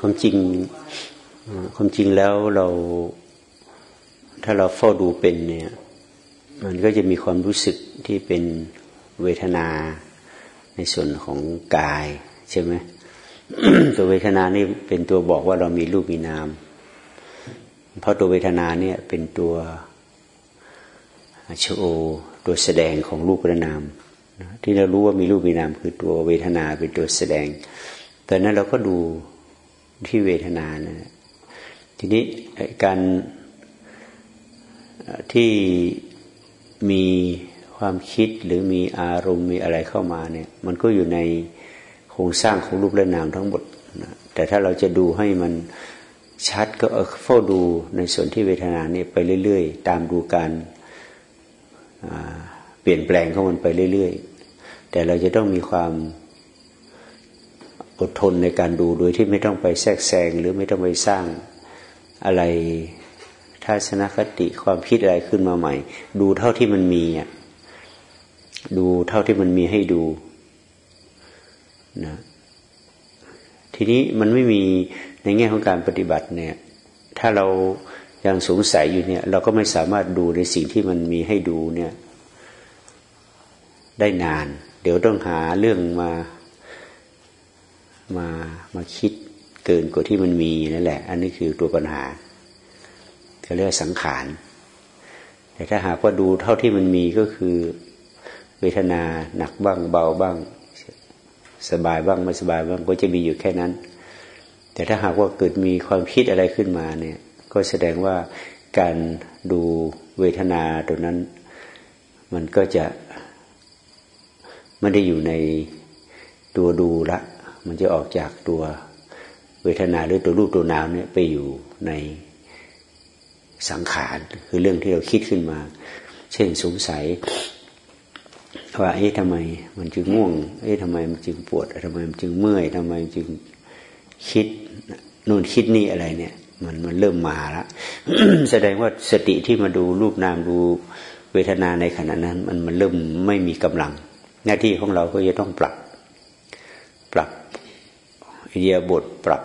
ความจริงความจริงแล้วเราถ้าเราเฝ้าดูเป็นเนี่ยมันก็จะมีความรู้สึกที่เป็นเวทนาในส่วนของกายใช่ไหมตัวเวทนานี่เป็นตัวบอกว่าเรามีรูปมีนาม เพราะตัวเวทนาเนี่ยเป็นตัวโชว์ตัวแสดงของรูปและนามที่เรารู้ว่ามีรูปมีนามคือตัวเวทนาเป็นตัวแสดงตอนนั้นเราก็ดู ที่เวทนานะทีนี้การที่มีความคิดหรือมีอารมณ์มีอะไรเข้ามาเนี่ย มันก็อยู่ในโครงสร้างของรูปและนามทั้งหมดนะแต่ถ้าเราจะดูให้มันชัดก็เฝ้าดูในส่วนที่เวทนาเนี่ยไปเรื่อย ๆ ตามดูการเปลี่ยนแปลงของมันไปเรื่อย ๆ แต่เราจะต้องมีความ อดทนในการดูโดยที่ไม่ต้องไปแทรกแซงหรือไม่ต้องไปสร้างอะไรทัศนคติความคิดอะไรขึ้นมาใหม่ ดูเท่าที่มันมีอะดูเท่าที่มันมีให้ดูนะทีนี้มันไม่มีในแง่ของการปฏิบัติเนี่ย ถ้าเรายังสงสัยอยู่เนี่ย เราก็ไม่สามารถดูในสิ่งที่มันมีให้ดูเนี่ย ได้นาน เดี๋ยวต้องหาเรื่องมา มามาคิดเกินกว่าที่มันมีนั่นแหละ อันนี้คือตัวปัญหาเขาเรียกสังขาร แต่ถ้าหากว่าดูเท่าที่มันมีก็คือ เวทนาหนักบ้างเบาบ้าง สบายบ้างไม่สบายบ้างก็จะมีอยู่แค่นั้น แต่ถ้าหากว่าเกิดมีความคิดอะไรขึ้นมาเนี่ย ก็แสดงว่าการดูเวทนาตัวนั้น มันก็จะไม่ได้อยู่ในตัวดูละ มันจะออกจากตัวเวทนาหรือตัวรูปตัวนามเนี่ยไปอยู่ในสังขารคือเรื่องที่เราคิดขึ้นมา เช่นสงสัยว่าเอ๊ะทำไมมันจึงง่วง เอ๊ะทำไมมันจึงปวดทำไมมันจึงเมื่อยทำไมมันจึงคิดนู่นคิดนี่อะไรเนี่ย มันมันเริ่มมาละแสดงว่าสติที่มาดูรูปนามดูเวทนาในขณะนั้น มันมันเริ่มไม่มีกำลัง หน้าที่ของเราก็จะต้องปรับ ปรับ อิเดียบทปรับ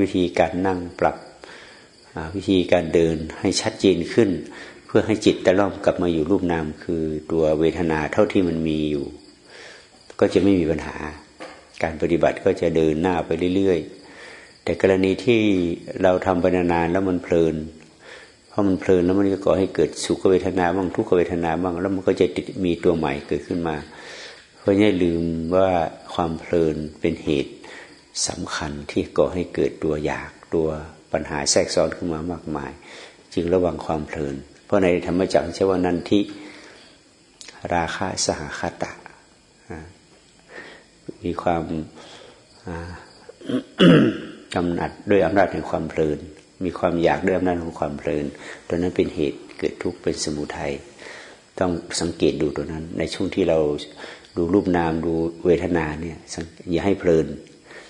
วิธีการนั่งปรับวิธีการเดินให้ชัดเจนขึ้น เพื่อให้จิตตะล่อมกลับมาอยู่รูปนามคือตัวเวทนาเท่าที่มันมีอยู่ ก็จะไม่มีปัญหา การปฏิบัติก็จะเดินหน้าไปเรื่อยๆ แต่กรณีที่เราทำไปนานๆแล้วมันเพลินเพราะมันเพลินแล้วมันก็ก่อให้เกิดสุขเวทนาบ้างทุกขเวทนาบ้างแล้วมันก็จะติดมีตัวใหม่เกิดขึ้นมา เพราะนี่ลืมว่าความเพลินเป็นเหตุ สำคัญที่ก่อให้เกิดตัวอยากตัวปัญหาแทรกซ้อนขึ้นมามากมาย จึงระวังความเพลิน เพราะในธรรมจักรใช้ว่านันทิราคาสหคตะ มีความกำหนัดด้วยอำนาจแห่งความเพลิน มีความอยากด้วยอำนาจของความเพลิน ตัวนั้นเป็นเหตุเกิดทุกข์เป็นสมุทัยต้องสังเกตดูตัวนั้น ในช่วงที่เราดูรูปนามดูเวทนาเนี่ยอย่าให้เพลิน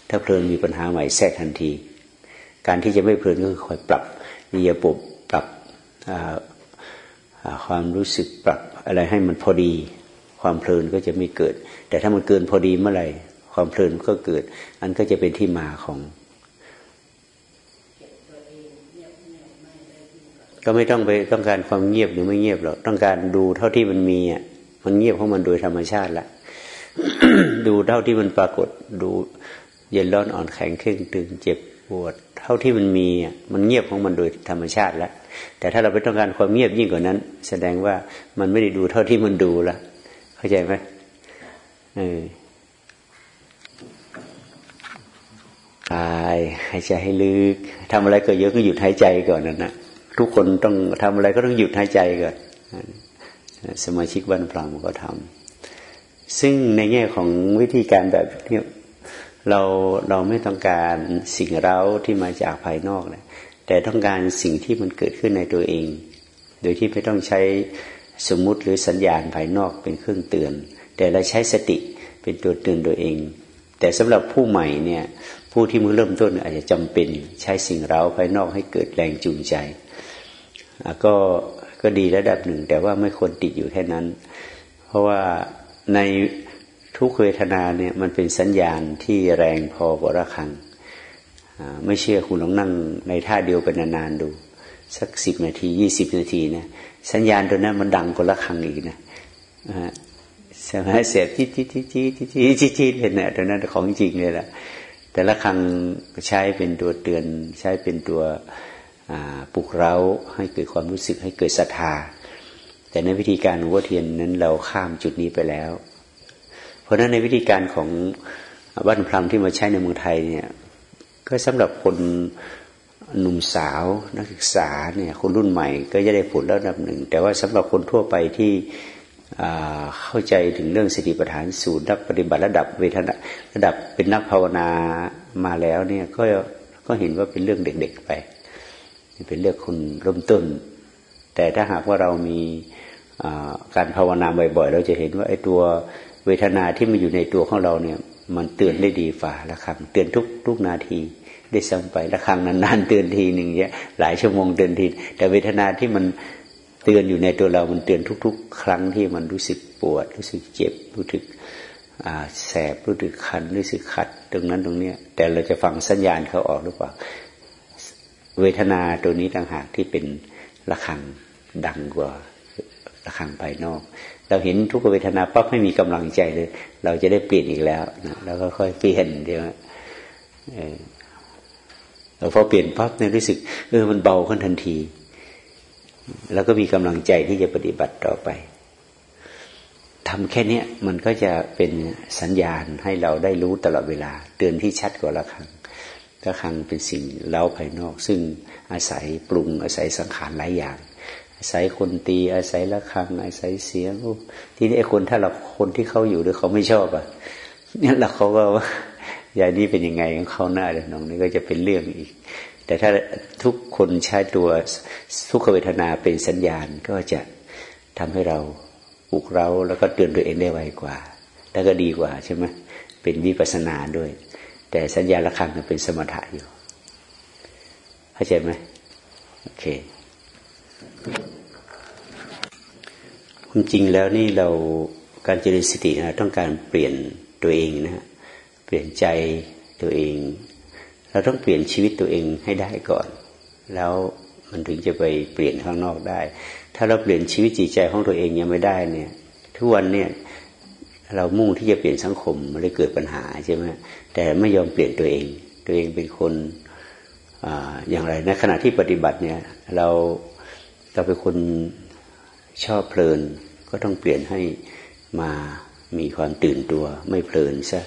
ถ้าเพลินมีปัญหาใหม่แทรกทันที การที่จะไม่เพลินก็คือคอยปรับนิยบทปรับความรู้สึกปรับอะไรให้มันพอดี ความเพลินก็จะไม่เกิด แต่ถ้ามันเกินพอดีเมื่อไหร่ความเพลินก็เกิด อันก็จะเป็นที่มาของก็ไม่ต้องไปต้องการความเงียบหรือไม่เงียบหรอกต้องการดูเท่าที่มันมีอะมันเงียบของมันโดยธรรมชาติละดูเท่าที่มันปรากฏดู เย็นร้อนอ่อนแข็งเคร่งตึงเจ็บปวด เท่าที่มันมีมันเงียบของมันโดยธรรมชาติแล้ว แต่ถ้าเราไปต้องการความเงียบยิ่งกว่านั้น แสดงว่ามันไม่ได้ดูเท่าที่มันดูละเข้าใจไหมเออตายหายใจให้ลึกทำอะไรก็เยอะก็หยุดหายใจก่อนนั่นนะทุกคนต้องทำอะไรก็ต้องหยุดหายใจก่อนสมาชิกบ้านพรามก็ทำซึ่งในแง่ของวิธีการแบบนี้ เราเราไม่ต้องการสิ่งเร้าที่มาจากภายนอกเลยแต่ต้องการสิ่งที่มันเกิดขึ้นในตัวเอง โดยที่ไม่ต้องใช้สมมุติหรือสัญญาณภายนอกเป็นเครื่องเตือน แต่เราใช้สติเป็นตัวเตือนตัวเอง แต่สำหรับผู้ใหม่เนี่ยผู้ที่มือเริ่มต้นอาจจะจำเป็นใช้สิ่งเร้าภายนอกให้เกิดแรงจูงใจก็ก็ดีระดับหนึ่ง แต่ว่าไม่ควรติดอยู่แค่นั้น เพราะว่าใน ทุกเวทนาเนี่ยมันเป็นสัญญาณที่แรงพอกว่าระคัง ไม่เชื่อคุณลองนั่งในท่าเดียวเป็นนานๆดู สักสิบนาทียี่สิบนาทีนะสัญญาณตัวนั้นมันดังกว่าละครังอีกนะสมาเสียที่ที่ที่ที่ที่ที่ที่ที่เห็นเนี่ยตัวนั้นของจริงเลยแหละแต่ละครั้งใช้เป็นตัวเตือน ใช้เป็นตัวปลุกเร้าให้เกิดความรู้สึกให้เกิดศรัทธา แต่ในวิธีการหลวงพ่อเทียนนั้นเราข้ามจุดนี้ไปแล้ว เพราะฉะนั้นในวิธีการของบ้านพรมที่มาใช้ในเมืองไทยเนี่ย ก็สำหรับคนหนุ่มสาวนักศึกษาเนี่ยคนรุ่นใหม่ก็จะได้ผลระดับหนึ่ง แต่ว่าสำหรับคนทั่วไปที่เข้าใจถึงเรื่องสติปัฏฐานสูตรนักปฏิบัติระดับเวทนาระดับเป็นนักภาวนามาแล้วเนี่ยก็ก็เห็นว่าเป็นเรื่องเด็กๆไป เป็นเรื่องคนเริ่มต้น แต่ถ้าหากว่าเรามีการภาวนาบ่อยๆ เราจะเห็นว่าไอ้ตัว เวทนาที่มันอยู่ในตัวของเราเนี่ย มันเตือนได้ดีฝ่าละครังเตือนทุกทุกนาทีได้ซ้ำไปละครังนานๆเตือนทีหนึ่งเนี่ยหลายชั่วโมงเตือนทีแต่เวทนาที่มันเตือนอยู่ในตัวเรา มันเตือนทุก ๆ ครั้งที่มันรู้สึกปวด รู้สึกเจ็บ รู้สึกแสบ รู้สึกคัน รู้สึกขัด ตรงนั้นตรงเนี้ย แต่เราจะฟังสัญญาณเขาออกหรือเปล่า เวทนาตัวนี้ต่างหากที่เป็นระฆังดังกว่าระฆังภายนอก เราเห็นทุกเวทนาปั๊บไม่มีกำลังใจเลย เราจะได้เปลี่ยนอีกแล้วนะแล้วก็ค่อยเปลี่ยนเดี๋ยวเราพอเปลี่ยนปั๊บเนี่ยรู้สึกเออมันเบาขึ้นทันที แล้วก็มีกำลังใจที่จะปฏิบัติต่อไปทำแค่นี้มันก็จะเป็นสัญญาณให้เราได้รู้ตลอดเวลา เตือนที่ชัดกว่าละครั้งละครั้งเป็นสิ่งเล้าภายนอก ซึ่งอาศัยปรุงอาศัยสังขารหลายอย่าง อาศัยคนตีอาศัยละคังอาศัยเสียงที่นี่ไอ้คนถ้าเราคนที่เขาอยู่หรือเขาไม่ชอบอะเนี่ยเราเขาก็ว่าอย่างนี้เป็นยังไงของเขาหน้าเดี๋ยวน้องนี่ก็จะเป็นเรื่องอีก แต่ถ้าทุกคนใช้ตัวทุกขเวทนาเป็นสัญญาณก็จะทำให้เราปลุกเราแล้วก็เตือนตัวเองได้ไวกว่า แล้วก็ดีกว่าใช่ไหมเป็นวิปัสนาด้วย แต่สัญญาละครั้งเป็นสมถะอยู่เข้าใจไหมโอเค ความจริงแล้วนี่เราการเจริญสตินะต้องการเปลี่ยนตัวเองนะ เปลี่ยนใจตัวเอง เราต้องเปลี่ยนชีวิตตัวเองให้ได้ก่อน แล้วมันถึงจะไปเปลี่ยนข้างนอกได้ ถ้าเราเปลี่ยนชีวิตจิตใจของตัวเองยังไม่ได้เนี่ย ทุกวันเนี่ยเรามุ่งที่จะเปลี่ยนสังคมมันเลยเกิดปัญหาใช่ไหมแต่ไม่ยอมเปลี่ยนตัวเอง ตัวเองเป็นคนออย่างไรในขณะที่ปฏิบัติเนี่ย เรา เราเป็นคนชอบเพลิน ก็ต้องเปลี่ยนให้มามีความตื่นตัว ไม่เพลินซะ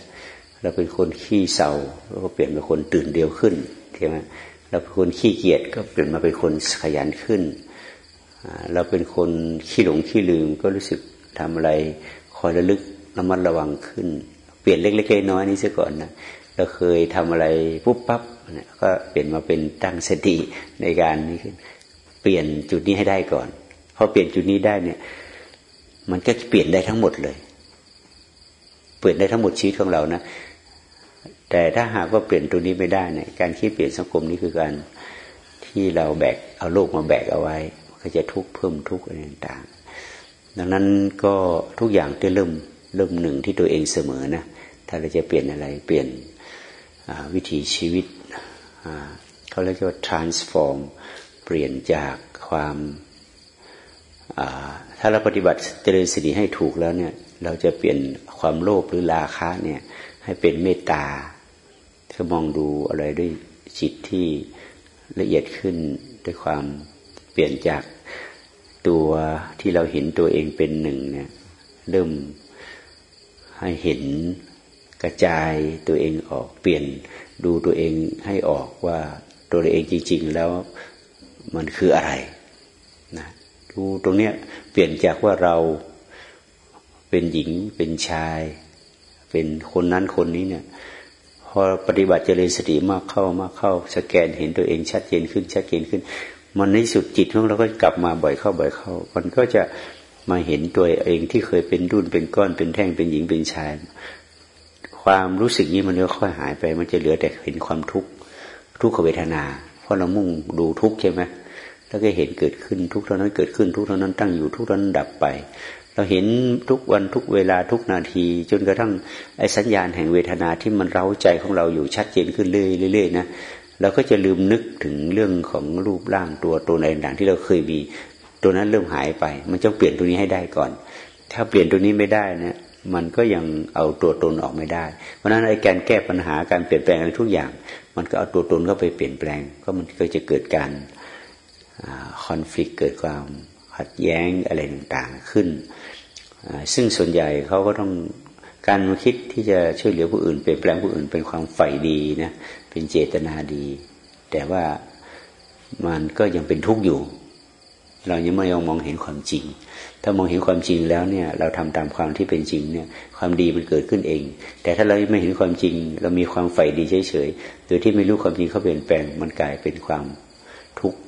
เราเป็นคนขี้เศร้าเราก็เปลี่ยนเป็นคนตื่นเดียวขึ้นใช่ไหมเราเป็นคนขี้เกียจก็เปลี่ยนมาเป็นคนขยันขึ้น เราเป็นคนขี้หลงขี้ลืมก็รู้สึกทำอะไรคอยระลึกระมัดระวังขึ้น เปลี่ยนเล็กๆน้อยนี้เสียก่อนนะเราเคยทำอะไรปุ๊บปั๊บก็เปลี่ยนมาเป็นตั้งสติในการนี้ขึ้น เปลี่ยนจุดนี้ให้ได้ก่อนพอเปลี่ยนจุดนี้ได้เนี่ย มันก็เปลี่ยนได้ทั้งหมดเลย เปลี่ยนได้ทั้งหมดชีวิตของเรานะแต่ถ้าหากว่าเปลี่ยนตัวนี้ไม่ได้เนี่ยการคิดเปลี่ยนสังคมนี้คือการที่เราแบกเอาโลกมาแบกเอาไว้ ก็จะทุกข์เพิ่มทุกข์อะไรต่างๆดังนั้นก็ทุกอย่างจะเริ่มเริ่มหนึ่งที่ตัวเองเสมอนะถ้าเราจะเปลี่ยนอะไรเปลี่ยนวิถีชีวิตเขาเรียกว่า transform เปลี่ยนจากความถ้าเราปฏิบัติเจริญสติให้ถูกแล้วเนี่ยเราจะเปลี่ยนความโลภหรือราคะเนี่ยให้เป็นเมตตาถ้ามองดูอะไรด้วยจิตที่ละเอียดขึ้นด้วยความเปลี่ยนจากตัวที่เราเห็นตัวเองเป็นหนึ่งเนี่ยเริ่มให้เห็นกระจายตัวเองออกเปลี่ยนดูตัวเองให้ออกว่าตัวเองจริง ๆ แล้ว มันคืออะไรนะดูตรงเนี้ยเปลี่ยนจากว่าเราเป็นหญิงเป็นชาย เป็นคนนั้นคนนี้เนี่ยพอปฏิบัติเจริญสติมากเข้ามากเข้า สแกนเห็นตัวเองชัดเจนขึ้นชัดเจนขึ้น มันในสุดจิตของเราก็กลับมาบ่อยเข้าบ่อยเข้า มันก็จะมาเห็นตัวเองที่เคยเป็นดุนเป็นก้อนเป็นแท่งเป็นหญิงเป็นชาย ความรู้สึกนี้มันก็ค่อยหายไป มันจะเหลือแต่เห็นความทุกข์ทุกขเวทนา ราะเรามุ่งดูทุกข์ใช่ไหมแล้วก็เห็นเกิดขึ้นทุกเท่านั้นเกิดขึ้นทุกเท่านั้นตั้งอยู่ทุกเท่านั้นดับไป เราเห็นทุกวันทุกเวลาทุกนาที จนกระทั่งไอ้สัญญาณแห่งเวทนาที่มันเร้าใจของเราอยู่ชัดเจนขึ้นเรื่อยๆนะเราก็จะลืมนึกถึงเรื่องของรูปร่างตัวตัวในต่างที่เราเคยมี ตัวนั้นเริ่มหายไป มันต้องเปลี่ยนตัวนี้ให้ได้ก่อน ถ้าเปลี่ยนตัวนี้ไม่ได้นะมันก็ยังเอาตัวตนออกไม่ได้ เพราะฉะนั้นไอ้การแก้ปัญหาการเปลี่ยนแปลงอะไรทุกอย่าง มันก็เอาตัวตนเข้าไปเปลี่ยนแปลง ก็มันก็จะเกิดการคอนฟ lict เกิดความขัดแย้งอะไรต่างๆขึ้น ซึ่งส่วนใหญ่เขาก็ต้องการคิดที่จะช่วยเหลือผู้อื่นเปลี่ยนแปลงผู้อื่นเป็นความใฝ่ดีนะเป็นเจตนาดี แต่ว่ามันก็ยังเป็นทุกข์อยู่ เรายังไม่ยอมมองเห็นความจริง ถ้ามองเห็นความจริงแล้วเนี่ย เราทำตามความที่เป็นจริงเนี่ย ความดีมันเกิดขึ้นเอง แต่ถ้าเราไม่เห็นความจริง เรามีความใฝ่ดีเฉยๆโดยที่ไม่รู้ความจริงเขาเปลี่ยนแปลง มันกลายเป็นความทุกข์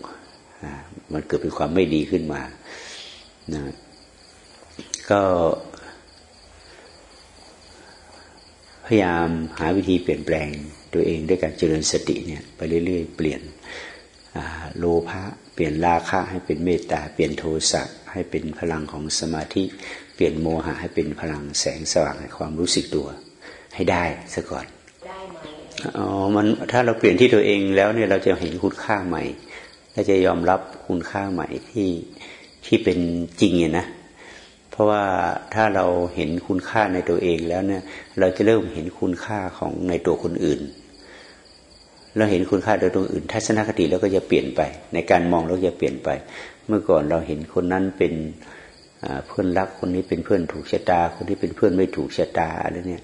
มันเกิดเป็นความไม่ดีขึ้นมานะก็พยายามหาวิธีเปลี่ยนแปลงตัวเองด้วยการเจริญสติเนี่ยไปเรื่อยๆ เปลี่ยน โลภะเปลี่ยนราคะให้เป็นเมตตา เปลี่ยนโทสะให้เป็นพลังของสมาธิ เปลี่ยนโมหะให้เป็นพลังแสงสว่างให้ความรู้สึกตัว ให้ได้ซะก่อนได้ไหมอ๋อมันถ้าเราเปลี่ยนที่ตัวเองแล้วเนี่ยเราจะเห็นคุณค่าใหม่เราจะยอมรับคุณค่าใหม่ที่ที่เป็นจริงเนี่ยนะเพราะว่าถ้าเราเห็นคุณค่าในตัวเองแล้วเนี่ย เราจะเริ่มเห็นคุณค่าของในตัวคนอื่น เราเห็นคุณค่าโดยตัวอื่น ทัศนคติเราก็จะเปลี่ยนไป ในการมองเราจะเปลี่ยนไป เมื่อก่อนเราเห็นคนนั้นเป็นเพื่อนรักคนนี้เป็นเพื่อนถูกชะตา คนที่เป็นเพื่อนไม่ถูกชะตาอะไรเนี่ย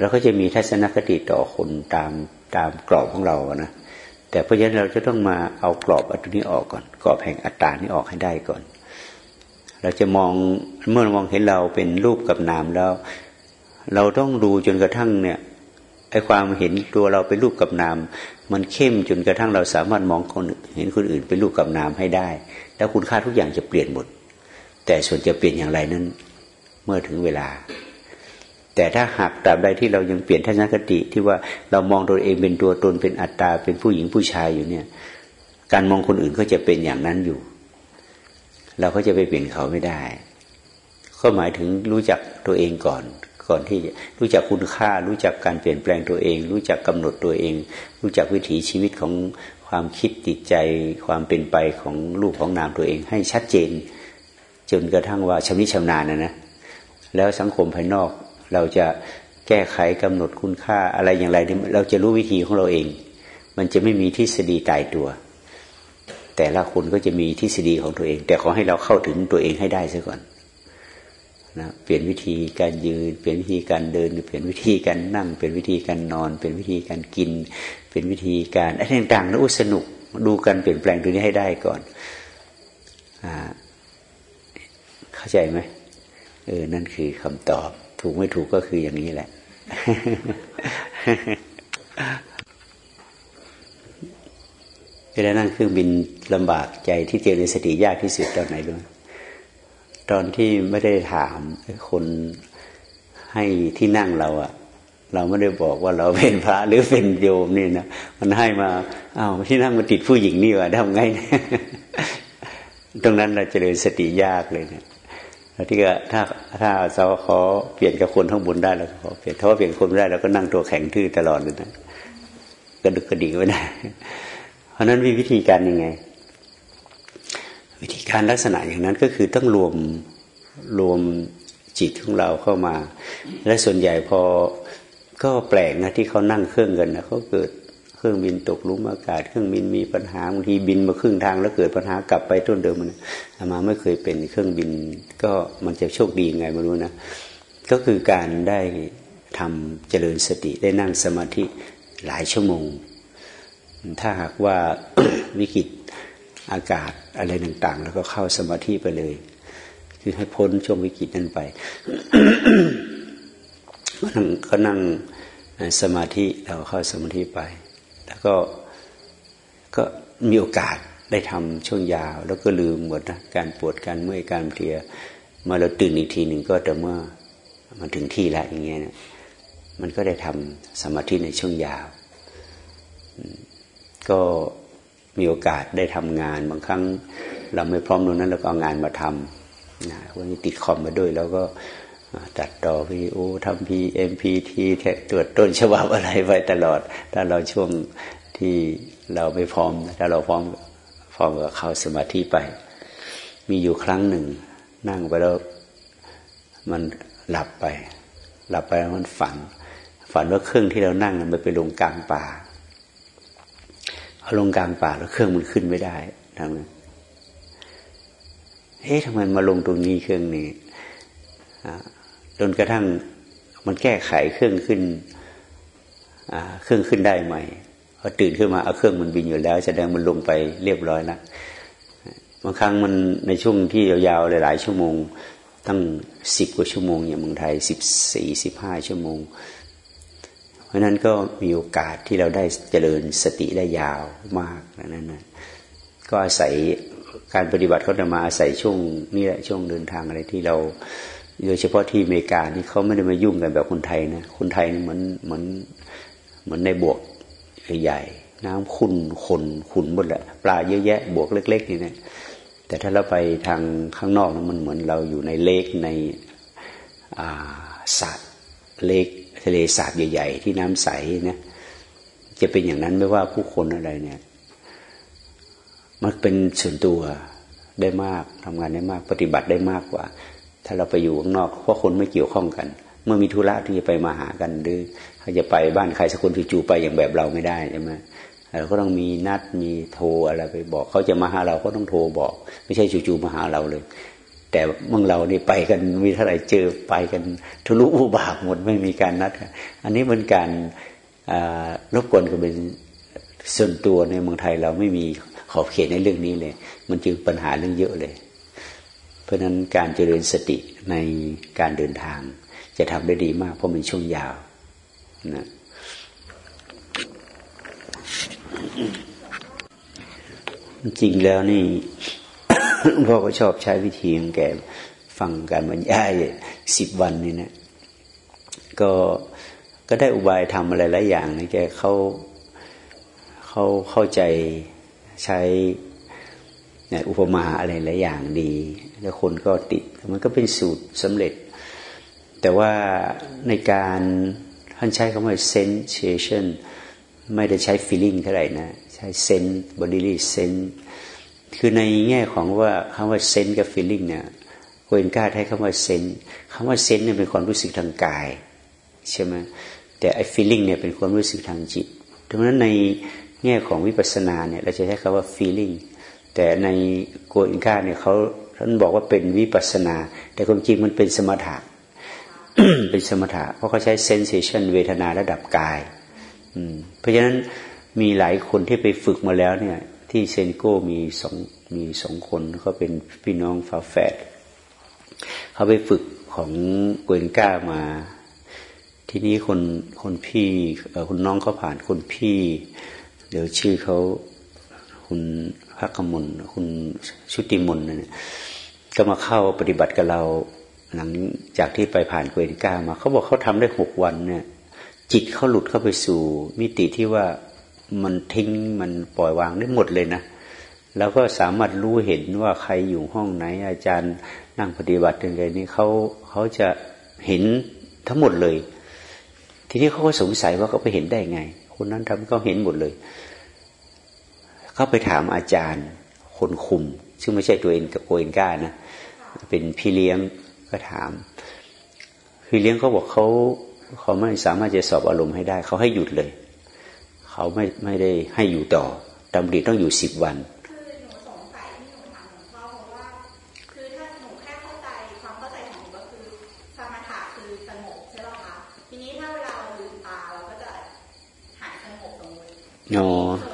เราก็จะมีทัศนคติต่อคนตามตามกรอบของเรานะแต่เพราะฉะนั้นเราจะต้องมาเอากรอบอันนี้ออกก่อน กรอบแห่งอัตตานี้ออกให้ได้ก่อน เราจะมองเมื่อมองเห็นเราเป็นรูปกับนามแล้ว เราต้องดูจนกระทั่งเนี่ย ไอ้ความเห็นตัวเราเป็นรูปกับนาม มันเข้มจนกระทั่งเราสามารถมองคนเห็นคนอื่นเป็นรูปกับนามให้ได้ แล้วคุณค่าทุกอย่างจะเปลี่ยนหมด แต่ส่วนจะเปลี่ยนอย่างไรนั้น เมื่อถึงเวลา แต่ถ้าหากตราบใดที่เรายังเปลี่ยนทัศนคติที่ว่าเรามองตัวเองเป็นตัวตนเป็นอัตตาเป็นผู้หญิงผู้ชายอยู่เนี่ย การมองคนอื่นก็จะเป็นอย่างนั้นอยู่ เราก็จะไปเปลี่ยนเขาไม่ได้ ก็หมายถึงรู้จักตัวเองก่อน ก่อนที่จะรู้จักคุณค่า รู้จักการเปลี่ยนแปลงตัวเอง รู้จักกำหนดตัวเอง รู้จักวิถีชีวิตของความคิดติดใจความเป็นไปของรูปของนามตัวเองให้ชัดเจน จนกระทั่งว่าชำนิชำนาญนะนะแล้วสังคมภายนอกเราจะแก้ไขกำหนดคุณค่าอะไรอย่างไรเราจะรู้วิธีของเราเอง มันจะไม่มีทฤษฎีตายตัว แต่ละคนก็จะมีทฤษฎีของตัวเอง แต่ขอให้เราเข้าถึงตัวเองให้ได้ซะก่อน นะเปลี่ยนวิธีการยืน เปลี่ยนวิธีการเดิน เปลี่ยนวิธีการนั่ง เปลี่ยนวิธีการนอน เปลี่ยนวิธีการกิน เป็นวิธีการอะไรต่างๆนะอุสนุกดูการเปลี่ยนแปลงตัวนี้ให้ได้ก่อนอเข้าใจไหมเออนั่นคือคำตอบ ถูกไม่ถูกก็คืออย่างนี้แหละ เวลานั่งเครื่องบินลำบากใจที่เจริญสติยากที่สุดตอนไหนรู้ ตอนที่ไม่ได้ถามคนให้ที่นั่งเราอะเราไม่ได้บอกว่าเราเป็นพระหรือเป็นโยมนี่นะมันให้มาอา้าวที่นั่งมาติดผู้หญิงนี่วะทำไง ตรงนั้นเราเจริญสติยากเลยเนี่ยแล้วที่ก็ถ้าถ้าสาวขอเปลี่ยนกับคนข้างบนได้เราขอเปลี่ยนถ้าว่าเปลี่ยนคนไม่ได้เราก็นั่งตัวแข็งทื่อตลอดเลยนะกระดึกกระดิกไม่ได้เพราะนั้นมีวิธีการยังไง วิธีการลักษณะอย่างนั้นก็คือต้องรวมรวมจิตของเราเข้ามา และส่วนใหญ่พอก็แปลกนะที่เขานั่งเครื่องกันนะเขาเกิดเครื่องบินตกลุมอากาศ เครื่องบินมีปัญหาบางทีบินมาครึ่งทางแล้วเกิดปัญหากลับไปต้นเดิมมันมาไม่เคยเป็นเครื่องบิน ก็มันจะโชคดีไงไม่รู้นะก็คือการได้ทำเจริญสติได้นั่งสมาธิหลายชั่วโมง ถ้าหากว่าวิกฤตอากาศ อะไรต่างๆ แล้วก็เข้าสมาธิไปเลย คือให้พ้นช่วงวิกฤตนั้นไปก็นั่งก็นั่งสมาธิเราเข้าสมาธิไป แล้วก็ก็มีโอกาสได้ทำช่วงยาว แล้วก็ลืมหมดนะการปวดการเมื่อยการเพลียมาเราตื่นอีกทีหนึ่งก็แต่เมื่อมันถึงที่แล้วอย่างเงี้ยนะมันก็ได้ทำสมาธิในช่วงยาว ก็ มีโอกาสได้ทำงานบางครั้ง เราไม่พร้อมตรงนั้นเราก็เอางานมาทำนะวันนี้ติดคอมมาด้วยแล้วก็ตัดต่อวีโอทำพีเอ็มพีทีตรวจต้นฉบับอะไรไปตลอด ถ้าเราช่วงที่เราไม่พร้อมถ้าเราพร้อมพร้อมกับเข้าสมาธิไป มีอยู่ครั้งหนึ่ง นั่งไปแล้วมันหลับไป หลับไปแล้วมันฝัน ฝันว่าเครื่องที่เรานั่งมันไปลงกลางป่า เอาลงกลางป่าแล้วเครื่องมันขึ้นไม่ได้ทำไงเฮ้ยทำไมมาลงตรงนี้เครื่องนี้จนกระทั่งมันแก้ไขเครื่องขึ้นเครื่องขึ้นได้ใหม่พอตื่นขึ้นมาเอาเครื่องมันบินอยู่แล้วแสดงมันลงไปเรียบร้อยแล้วบางครั้งมันในช่วงที่ยาวๆหลายๆชั่วโมง ตั้งสิบกว่าชั่วโมงอย่างเมืองไทยสิบสี่สิบห้าชั่วโมง ราะนั้นก็มีโอกาสที่เราได้เจริญสติได้ยาวมากนั้นนะก็อาศัยการปฏิบัติเขาจะมาอาศัยช่วงนี้แหละช่วงเดินทางอะไรที่เราโดยเฉพาะที่อเมริกานี่เขาไม่ได้มายุ่งกันแบบคนไทยนะคนไทยนี่เหมือนเหมือนเหมือนในบวกใหญ่น้ำขุนขนขุนหมดแหละปลาเยอะแยะบวกเล็ก ๆ นี่นะแต่ถ้าเราไปทางข้างนอกนะมันเหมือนเราอยู่ในเลกในสาตเลก ทะเลสาบใหญ่ ๆ ที่น้ำใสนะจะเป็นอย่างนั้นไม่ว่าผู้คนอะไรเนี่ย มันเป็นส่วนตัวได้มากทำงานได้มากปฏิบัติได้มากกว่า ถ้าเราไปอยู่ข้างนอกเพราะคนไม่เกี่ยวข้องกัน เมื่อมีธุระที่จะไปมาหากันหรือเขาจะไปบ้านใครสักคนจู่ๆไปอย่างแบบเราไม่ได้ใช่ไหมเราก็ต้องมีนัดมีโทรอะไรไปบอก เขาจะมาหาเราก็ต้องโทรบอก ไม่ใช่จู่ๆมาหาเราเลย แต่เมืองเรานี่ไปกันมีเท่าไหร่เจอไปกันทะลุอุบากหมดไม่มีการนัด อันนี้เป็นการรบกวนกันเป็นส่วนตัวในเมืองไทยเราไม่มีขอบเขตในเรื่องนี้เลย มันจึงปัญหาเรื่องเยอะเลย เพราะฉะนั้นการเจริญสติในการเดินทาง จะทำได้ดีมากเพราะมันช่วงยาวนะจริงแล้วนี่ พ่อก็ชอบใช้วิธีของแกฟังการบรรยายสิบวันนี่นะก็ก็ได้อุบายทำอะไรหลายอย่างนี่แกเขาเขาเข้าใจใช้อุปมาอะไรหลายอย่างดี แล้วคนก็ติด มันก็เป็นสูตรสำเร็จ แต่ว่าในการท่านใช้คำว่า sensation ไม่ได้ใช้ feeling เท่าไหร่นะ ใช้ sense bodily sense คือในแง่ของว่าคำว่า sense กับ feeling เนี่ยโคเอนกาใช้คำว่า sense คำว่า sense เนี่ยเป็นความรู้สึกทางกายใช่ไหมแต่ไอ้ feeling เนี่ยเป็นความรู้สึกทางจิตดังนั้นในแง่ของวิปัสสนาเนี่ยเราจะใช้คำว่า feeling แต่ในโกอินคาเนี่ยเขาท่านบอกว่าเป็นวิปัสนา แต่ความจริงมันเป็นสมถะเป็นสมถะเพราะเขาใช้ sensation เวทนาระดับกายเพราะฉะนั้นมีหลายคนที่ไปฝึกมาแล้วเนี่ย ที่เซนโก้มีสองมีสองคนเขาเป็นพี่น้องฝาแฝดเขาไปฝึกของเกวนก้ามา ทีนี้คนคนพี่คุณน้องเขาผ่านคนพี่ เดี๋ยวชื่อเขาคุณพักมลคุณชุติมนเนี่ยก็มาเข้าปฏิบัติกับเราหลังจากที่ไปผ่านเกวนก้ามา เขาบอกเขาทำได้หกวันเนี่ย จิตเขาหลุดเข้าไปสู่มิติที่ว่า มันทิ้งมันปล่อยวางได้หมดเลยนะแล้วก็สามารถรู้เห็นว่าใครอยู่ห้องไหน อาจารย์นั่งปฏิบัติอะไรนี้เขาเขาจะเห็นทั้งหมดเลย ทีนี้เขาก็สงสัยว่าเขาไปเห็นได้ไง คนนั้นทำเขาเห็นหมดเลยเขาไปถามอาจารย์ คนคุม ซึ่งไม่ใช่ตัวเองกับโกเอนก้านะเป็นพี่เลี้ยงก็ถาม พี่เลี้ยงเขาบอกเขาเขาไม่สามารถจะสอบอารมณ์ให้ได้เขาให้หยุดเลย เขาไม่ไม่ได้ให้อยู่ต่อดำริต้องอยู่สิบวันอ๋อ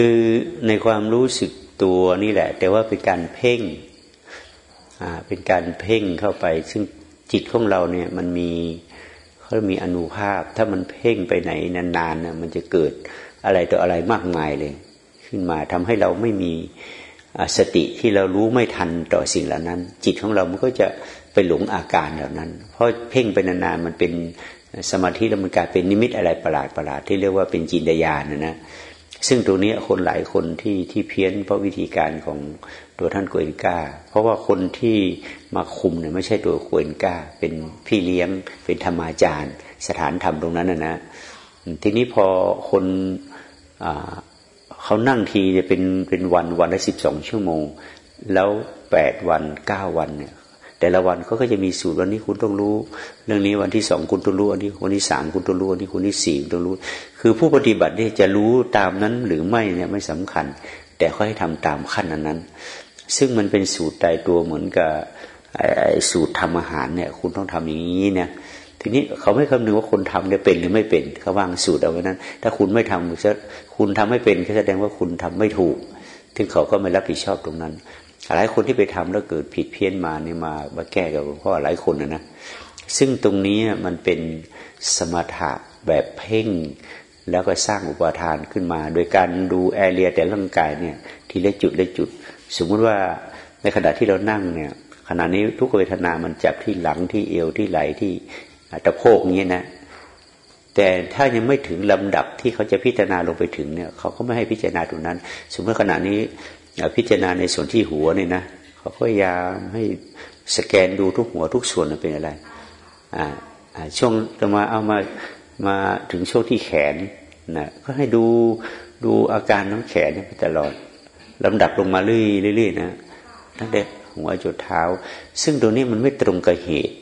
คือในความรู้สึกตัวนี่แหละ แต่ว่าเป็นการเพ่งอ่าเป็นการเพ่งเข้าไป ซึ่งจิตของเราเนี่ยมันมีเขามีอนุภาพ ถ้ามันเพ่งไปไหนนานๆนะมันจะเกิดอะไรต่ออะไรมากมายเลย ขึ้นมาทำให้เราไม่มีสติที่เรารู้ไม่ทันต่อสิ่งเหล่านั้น จิตของเรามันก็จะไปหลงอาการเหล่านั้น เพราะเพ่งไปนานๆมันเป็นสมาธิแล้วมันกลายเป็นนิมิตอะไรประหลาดประหลาดที่เรียกว่าเป็นจินตญาณนะนะ ซึ่งตรงนี้คนหลายคนที่ที่เพี้ยนเพราะวิธีการของตัวท่านโกเอนกาเพราะว่าคนที่มาคุมเนี่ยไม่ใช่ตัวโกเอนกาเป็นพี่เลี้ยงเป็นธรรมาจารย์ สถานธรรมตรงนั้นนะนะทีนี้พอคนเขานั่งทีจะเป็นเป็นวันวันละสิบสองชั่วโมง แล้วแปดวันเก้าวันเนี่ย แต่ละวันเขาก็จะมีสูตรวันนี้คุณต้องรู้ เรื่องนี้วันที่สองคุณต้องรู้อันนี้วันที่สามคุณต้องรู้อันนี้คุณที่สี่ต้องรู้ คือผู้ปฏิบัติเนี่ยจะรู้ตามนั้นหรือไม่เนี่ยไม่สำคัญ แต่เขาให้ทำตามขั้นนั้น ซึ่งมันเป็นสูตรตายตัวเหมือนกับสูตรทำอาหารเนี่ย คุณต้องทำอย่างนี้เนี่ยทีนี้เขาไม่คำนึงว่าคนทำเนี่ยเป็นหรือไม่เป็นเขาวางสูตรเอาไว้นั้น ถ้าคุณไม่ทำจะคุณทำไม่เป็นก็แสดงว่าคุณทำไม่ถูกถึงเขาก็ไม่รับผิดชอบตรงนั้น หลายคนที่ไปทำแล้วเกิดผิดเพี้ยนมาเนี่ยมามาแก้กับหลวงพ่อหลายคนนะนะซึ่งตรงนี้มันเป็นสมถะแบบเพ่ง แล้วก็สร้างอุปทานขึ้นมา โดยการดูแอเรียแต่ร่างกายเนี่ย ทีละจุดละจุด สมมุติว่าในขณะที่เรานั่งเนี่ย ขณะนี้ทุกเวทนามันจับที่หลังที่เอวที่ไหล่ที่ตะโพกเงี้ยนะ แต่ถ้ายังไม่ถึงลำดับที่เขาจะพิจารณาลงไปถึงเนี่ย เขาก็ไม่ให้พิจารณาตรงนั้น สมมติขณะนี้ พิจารณาในส่วนที่หัวเนี่ยนะเขาพยายามให้สแกนดูทุกหัวทุกส่วนเป็นอะไรอ่าช่วงจะมาเอามามาถึงช่วงที่แขนนะก็ให้ดูดูอาการน้องแขนไปตลอดลำดับลงมาเรื่อยๆนะตั้งแต่หัวจดเท้า ซึ่งตรงนี้มันไม่ตรงกับเหตุ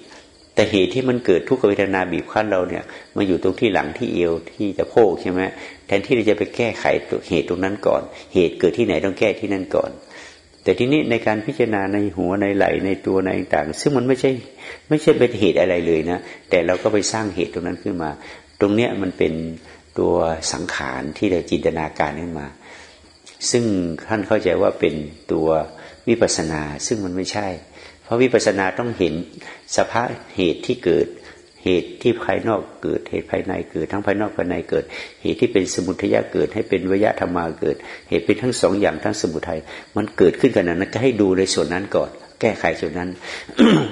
แต่เหตุที่มันเกิดทุกขเวทนาบีบคั้นเราเนี่ยมาอยู่ตรงที่หลังที่เอวที่จะโพกใช่ไหมแทนที่เราจะไปแก้ไขเหตุตรงนั้นก่อน เหตุเกิดที่ไหนต้องแก้ที่นั่นก่อน แต่ทีนี้ในการพิจารณาในหัวในไหลในตัวในต่าง ซึ่งมันไม่ใช่ไม่ใช่เป็นเหตุอะไรเลยนะ แต่เราก็ไปสร้างเหตุตรงนั้นขึ้นมา ตรงเนี้ยมันเป็นตัวสังขารที่เราจินตนาการขึ้นมา ซึ่งท่านเข้าใจว่าเป็นตัววิปัสนา ซึ่งมันไม่ใช่ เพราะวิปัสสนาต้องเห็นสภาพเหตุที่เกิด เหตุที่ภายนอกเกิด เหตุภายในเกิด ทั้งภายนอกภายในเกิด เหตุที่เป็นสมุทัยเกิด ให้เป็นวิยะธรรมาเกิด เหตุเป็นทั้งสองอย่างทั้งสมุทัยมันเกิดขึ้นกันนั้นก็ให้ดูในส่วนนั้นก่อน แก้ไขส่วนนั้น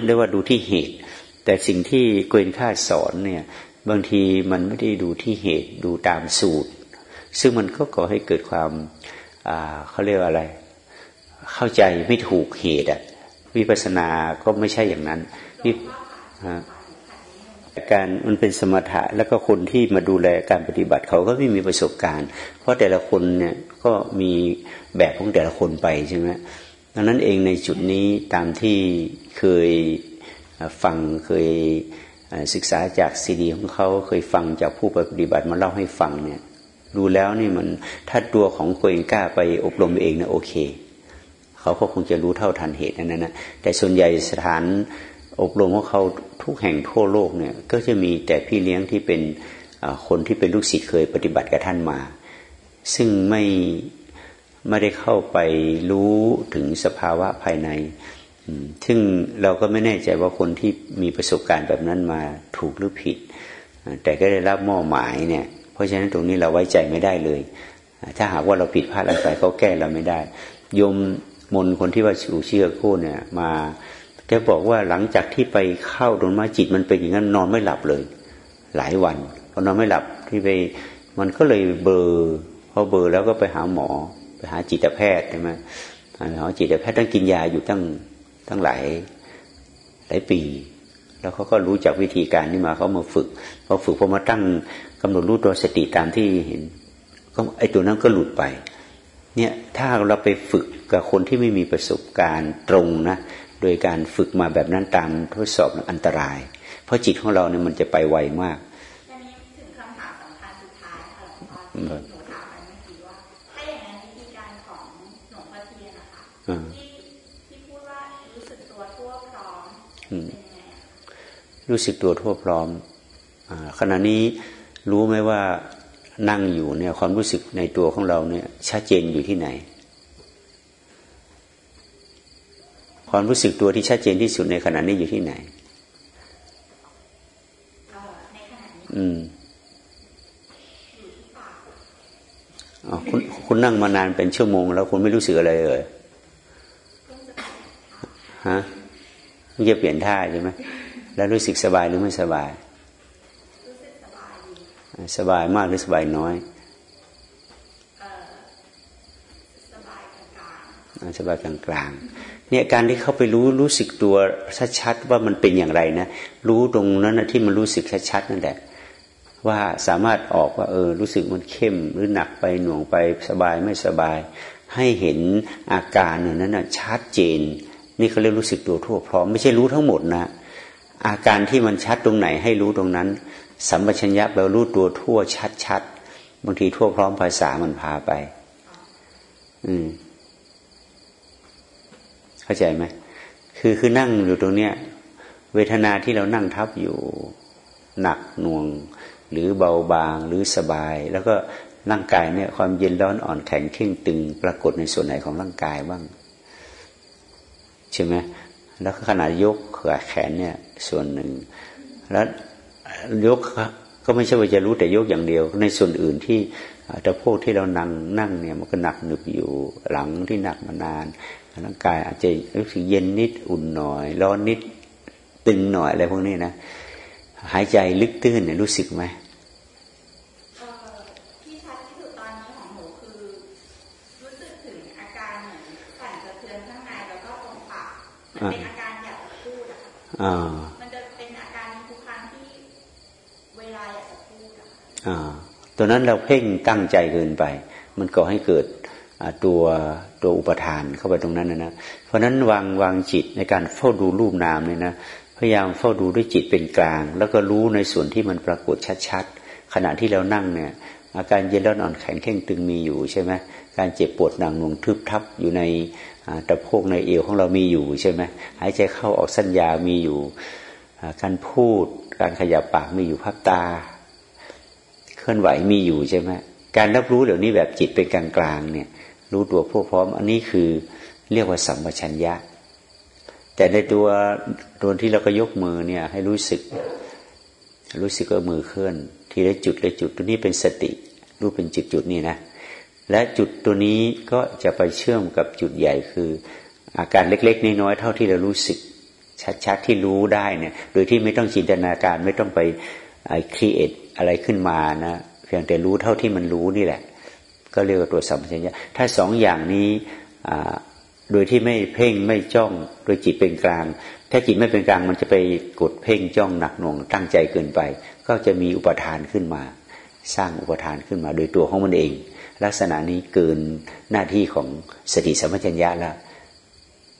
เรียกว่าดูที่เหตุ แต่สิ่งที่เกวนค่าสอนเนี่ยบางทีมันไม่ได้ดูที่เหตุดูตามสูตร ซึ่งมันก็ก่อให้เกิดความเขาเรียกว่าอะไร เข้าใจไม่ถูกเหตุอะ วิปัสสนาก็ไม่ใช่อย่างนั้นวิการมันเป็นสมถะแล้วก็คนที่มาดูแลการปฏิบัติเขาก็ไม่มีประสบการณ์ เพราะแต่ละคนเนี่ยก็มีแบบของแต่ละคนไปใช่ไหมดังนั้นเองในจุดนี้ตามที่เคยฟังเคยศึกษาจากซีดีของเขาเคยฟังจากผู้ปฏิบัติมาเล่าให้ฟังเนี่ยดูแล้วนี่มันถ้าตัวของตัวเองกล้าไปอบรมเองนะโอเค เขาก็คงจะรู้เท่าทันเหตุนั้นนะแต่ส่วนใหญ่สถานอบรมของเขาทุกแห่งทั่วโลกเนี่ยก็จะมีแต่พี่เลี้ยงที่เป็นคนที่เป็นลูกศิษย์เคยปฏิบัติกับท่านมา ซึ่งไม่ไม่ได้เข้าไปรู้ถึงสภาวะภายใน ซึ่งเราก็ไม่แน่ใจว่าคนที่มีประสบการณ์แบบนั้นมาถูกหรือผิด แต่ก็ได้รับมอบหมายเนี่ย เพราะฉะนั้นตรงนี้เราไว้ใจไม่ได้เลย ถ้าหากว่าเราผิดพลาดอะไรเขาแก้เราไม่ได้ โยม มนคนที่ว่าชูเชื่อโคเนี่ย มาแกบอกว่าหลังจากที่ไปเข้าตรงมาจิตมันเป็นอย่างนั้นนอนไม่หลับเลย หลายวันพอนอนไม่หลับที่ไปมันก็เลยเบอร์พอเบอร์แล้วก็ไปหาหมอ ไปหาจิตแพทย์ใช่ไหมหมอจิตแพทย์ต้องกินยาอยู่ตั้งตั้งหลายหลายปี แล้วเขาก็รู้จักวิธีการนี้มาเขามาฝึกพอฝึกพอมาตั้งกำหนดรู้ตัวสติตามที่เห็น ก็ไอตัวนั้นก็หลุดไป เนี่ยถ้าเราไปฝึกกับคนที่ไม่มีประสบการณ์ตรงนะโดยการฝึกมาแบบนั้นตามทดสอบอันตราย เพราะจิตของเราเนี่ยมันจะไปไวมากถึงคำถามสำคัญสุดท้ายค่ะหลวงพ่อหนูถามไปเมื่อกี้ว่าถ้าอย่างนั้นวิธีการของหลวงพ่อเทียนนะคะที่ที่พูดว่ารู้สึกตัวทั่วพร้อมเป็นยังไงรู้สึกตัวทั่วพร้อมขณะนี้รู้ไหมว่า นั่งอยู่เนี่ยความรู้สึกในตัวของเราเนี่ยชัดเจนอยู่ที่ไหน ความรู้สึกตัวที่ชัดเจนที่สุดในขณะนี้อยู่ที่ไหนอืมอ๋อคุณคุณนั่งมานานเป็นชั่วโมง แล้วคุณไม่รู้สึกอะไรเลยฮะไม่จะเปลี่ยนท่าใช่ไหมแล้วรู้สึกสบายหรือไม่สบายร สบายมากหรือสบายน้อยสบายกลางๆเนี่ยการที่เข้าไปรู้รู้สึกตัวชัดๆว่ามันเป็นอย่างไรนะ รู้ตรงนั้นนะที่มันรู้สึกชัดๆนั่นแหละว่าสามารถออกว่าเออรู้สึกมันเข้มหรือหนักไปหน่วงไปสบายไม่สบาย ให้เห็นอาการนั้นนะชัดเจน นี่เขาเรียกรู้สึกตัวทั่วพร้อมไม่ใช่รู้ทั้งหมดนะ อาการที่มันชัดตรงไหนให้รู้ตรงนั้น สัมปชัญญะแปลรู้ตัวทั่วชัดๆบางทีทั่วพร้อมภาษามันพาไป อืม เข้าใจไหมคือคือนั่งอยู่ตรงเนี้ย เวทนาที่เรานั่งทับอยู่ หนักหน่วง หรือเบาบางหรือสบาย แล้วก็ร่างกายเนี่ย ความเย็นร้อนอ่อนแข็งเข่งตึง ปรากฏในส่วนไหนของร่างกายบ้างใช่ไหมแล้วขนาดยกขาแขนเนี่ย ส่วนหนึ่ง แล้ว ยกก็ไม่ใช่ว่าจะรู้แต่ยกอย่างเดียว ในส่วนอื่นที่แต่พวกที่เรานั่งนั่งเนี่ยมันก็หนักหนึบอยู่หลังที่หนักมานานร่างกายอาจจะรู้สึกเย็นนิดอุ่นหน่อย ร้อนนิดตึงหน่อยอะไรพวกนี้นะหายใจลึกตื้นเนี่ยรู้สึกไหมที่ชัดที่สุดตอนนี้ของหนูคือรู้สึกถึงอา ตัวนั้นเราเพ่งตั้งใจเกินไป มันก่อให้เกิดตัวตัวอุปทานเข้าไปตรงนั้นนะนะเพราะนั้นวางวางจิตในการเฝ้าดูรูปนามเนี่ยนะพยายามเฝ้าดูด้วยจิตเป็นกลาง แล้วก็รู้ในส่วนที่มันปรากฏชัดๆขณะที่เรานั่งเนี่ยอาการเย็นร้อนอ่อนแข็งเข่งตึงมีอยู่ใช่ไหมการเจ็บปวดหนังหน่วงทึบทับอยู่ในตะโพกในเอวของเรามีอยู่ใช่ไหมหายใจเข้าออกสัญญามีอยู่ การพูดการขยับปากมีอยู่พับตา เคลื่อนไหวมีอยู่ใช่ไหมการรับรู้เหล่านี้แบบจิตเป็นกลางๆเนี่ย รู้ตัวพวกพร้อม อันนี้คือเรียกว่าสัมปชัญญะ แต่ในตัวตัวที่เราก็ยกมือเนี่ยให้รู้สึก รู้สึกว่ามือเคลื่อน ทีละจุดละจุดตัวนี้เป็นสติ รู้เป็นจุดจุดนี่นะและจุดตัวนี้ก็จะไปเชื่อมกับจุดใหญ่คือ อาการเล็ก ๆ น้อยๆเท่าที่เรารู้สึกชัดๆที่รู้ได้เนี่ย โดยที่ไม่ต้องจินตนาการไม่ต้องไป ครีเอทอะไรขึ้นมานะเพียงแต่รู้เท่าที่มันรู้นี่แหละ ก็เรียกว่าตัวสัมปชัญญะถ้าสองอย่างนี้โดยที่ไม่เพ่งไม่จ้องโดยจิตเป็นกลาง ถ้าจิตไม่เป็นกลางมันจะไปกดเพ่งจ้องหนักหน่วงตั้งใจเกินไป ก็จะมีอุปทานขึ้นมา สร้างอุปทานขึ้นมา โดยตัวของมันเอง ลักษณะนี้เกินหน้าที่ของสติสัมปชัญญะแล้ว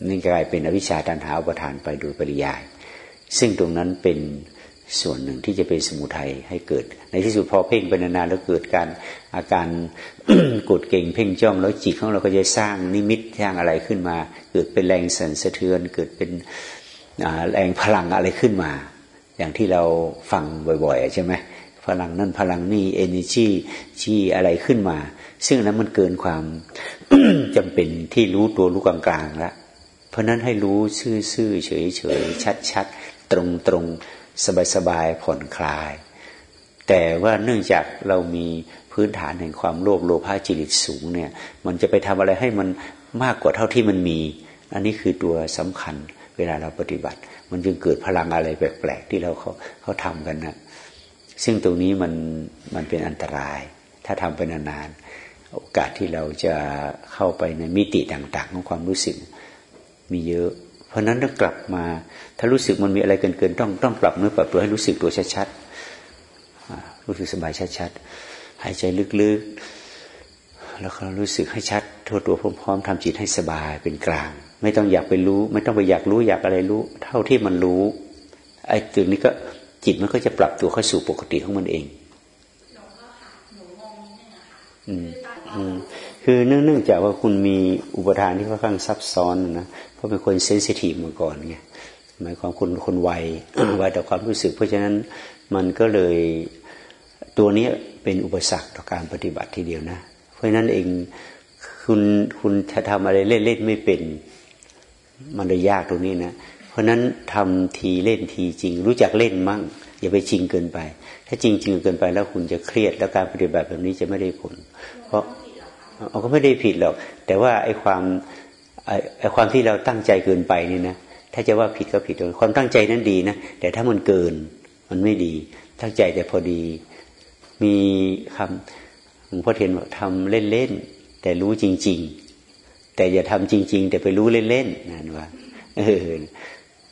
นี่กลายเป็นอวิชชาตันหาอุปทานไปโดยปริยาย ซึ่งตรงนั้นเป็น ส่วนหนึ่งที่จะเป็นสมุทัยให้เกิด ในที่สุดพอเพ่งไปนานๆแล้วเกิดการอาการกดเก่งเพ่งจ้องแล้วจิตของเราก็จะสร้างนิมิตสร้างอะไรขึ้นมา เกิดเป็นแรงสั่นสะเทือน เกิดเป็นแรงพลังอะไรขึ้นมา อย่างที่เราฟังบ่อยๆใช่ไหมพลังนั่นพลังนี่เอเนจีชีอะไรขึ้นมา ซึ่งนั้นมันเกินความจำเป็นที่รู้ตัวรู้กลางๆแล้วเพราะนั้นให้รู้ซื่อๆเฉยๆชัดๆตรงๆ สบายๆผ่อนคลาย แต่ว่าเนื่องจากเรามีพื้นฐานแห่งความโลภโลภะจิตสูงเนี่ย มันจะไปทำอะไรให้มันมากกว่าเท่าที่มันมี อันนี้คือตัวสำคัญเวลาเราปฏิบัติ มันจึงเกิดพลังอะไรแปลกๆที่เราเขาเขาทำกันนะซึ่งตรงนี้มันมันเป็นอันตราย ถ้าทำไปนานๆโอกาสที่เราจะเข้าไปในมิติต่าง ๆ ของความรู้สึกมีเยอะ เพราะนั้นต้องกลับมา ถ้ารู้สึกมันมีอะไรเกินๆต้องต้องปรับเนื้อปรับตัวให้รู้สึกตัวชัดๆรู้สึกสบายชัดๆหายใจลึกๆ แล้วก็รู้สึกให้ชัดทั่วตัวพร้อมๆทำจิตให้สบายเป็นกลาง ไม่ต้องอยากไปรู้ ไม่ต้องไปอยากรู้อยากอะไรรู้ เท่าที่มันรู้ไอ้ตัวนี้ก็จิตมันก็จะปรับตัวเข้าสู่ปกติของมันเองอืมคือเนื่องจากว่าคุณมีอุปทานที่ค่อนข้างซับซ้อนนะ เพราะเป็นคนเซนซิทีฟมาก่อนไง หมายความคุณคนไวไวต่อความรู้สึก เพราะฉะนั้นมันก็เลยตัวนี้เป็นอุปสรรคต่อการปฏิบัติทีเดียวนะ เพราะฉะนั้นเองคุณคุณจะทำอะไรเล่นๆไม่เป็นมันเลยยากตรงนี้นะเพราะฉะนั้นทำทีเล่นทีจริง รู้จักเล่นมั่ง อย่าไปจริงเกินไป ถ้าจริงจริงเกินไปแล้วคุณจะเครียด แล้วการปฏิบัติแบบนี้จะไม่ได้ผล เพราะเราก็ไม่ได้ผิดหรอก แต่ว่าไอ้ความไอ้ความที่เราตั้งใจเกินไปนี่นะ ถ้าจะว่าผิดก็ผิดความตั้งใจนั้นดีนะแต่ถ้ามันเกินมันไม่ดี ตั้งใจแต่พอดี มีคำหลวงพ่อเทียนบอกทำเล่นๆแต่รู้จริง ๆ แต่อย่าทำจริง ๆ แต่ไปรู้เล่นๆนั่นว่าเออ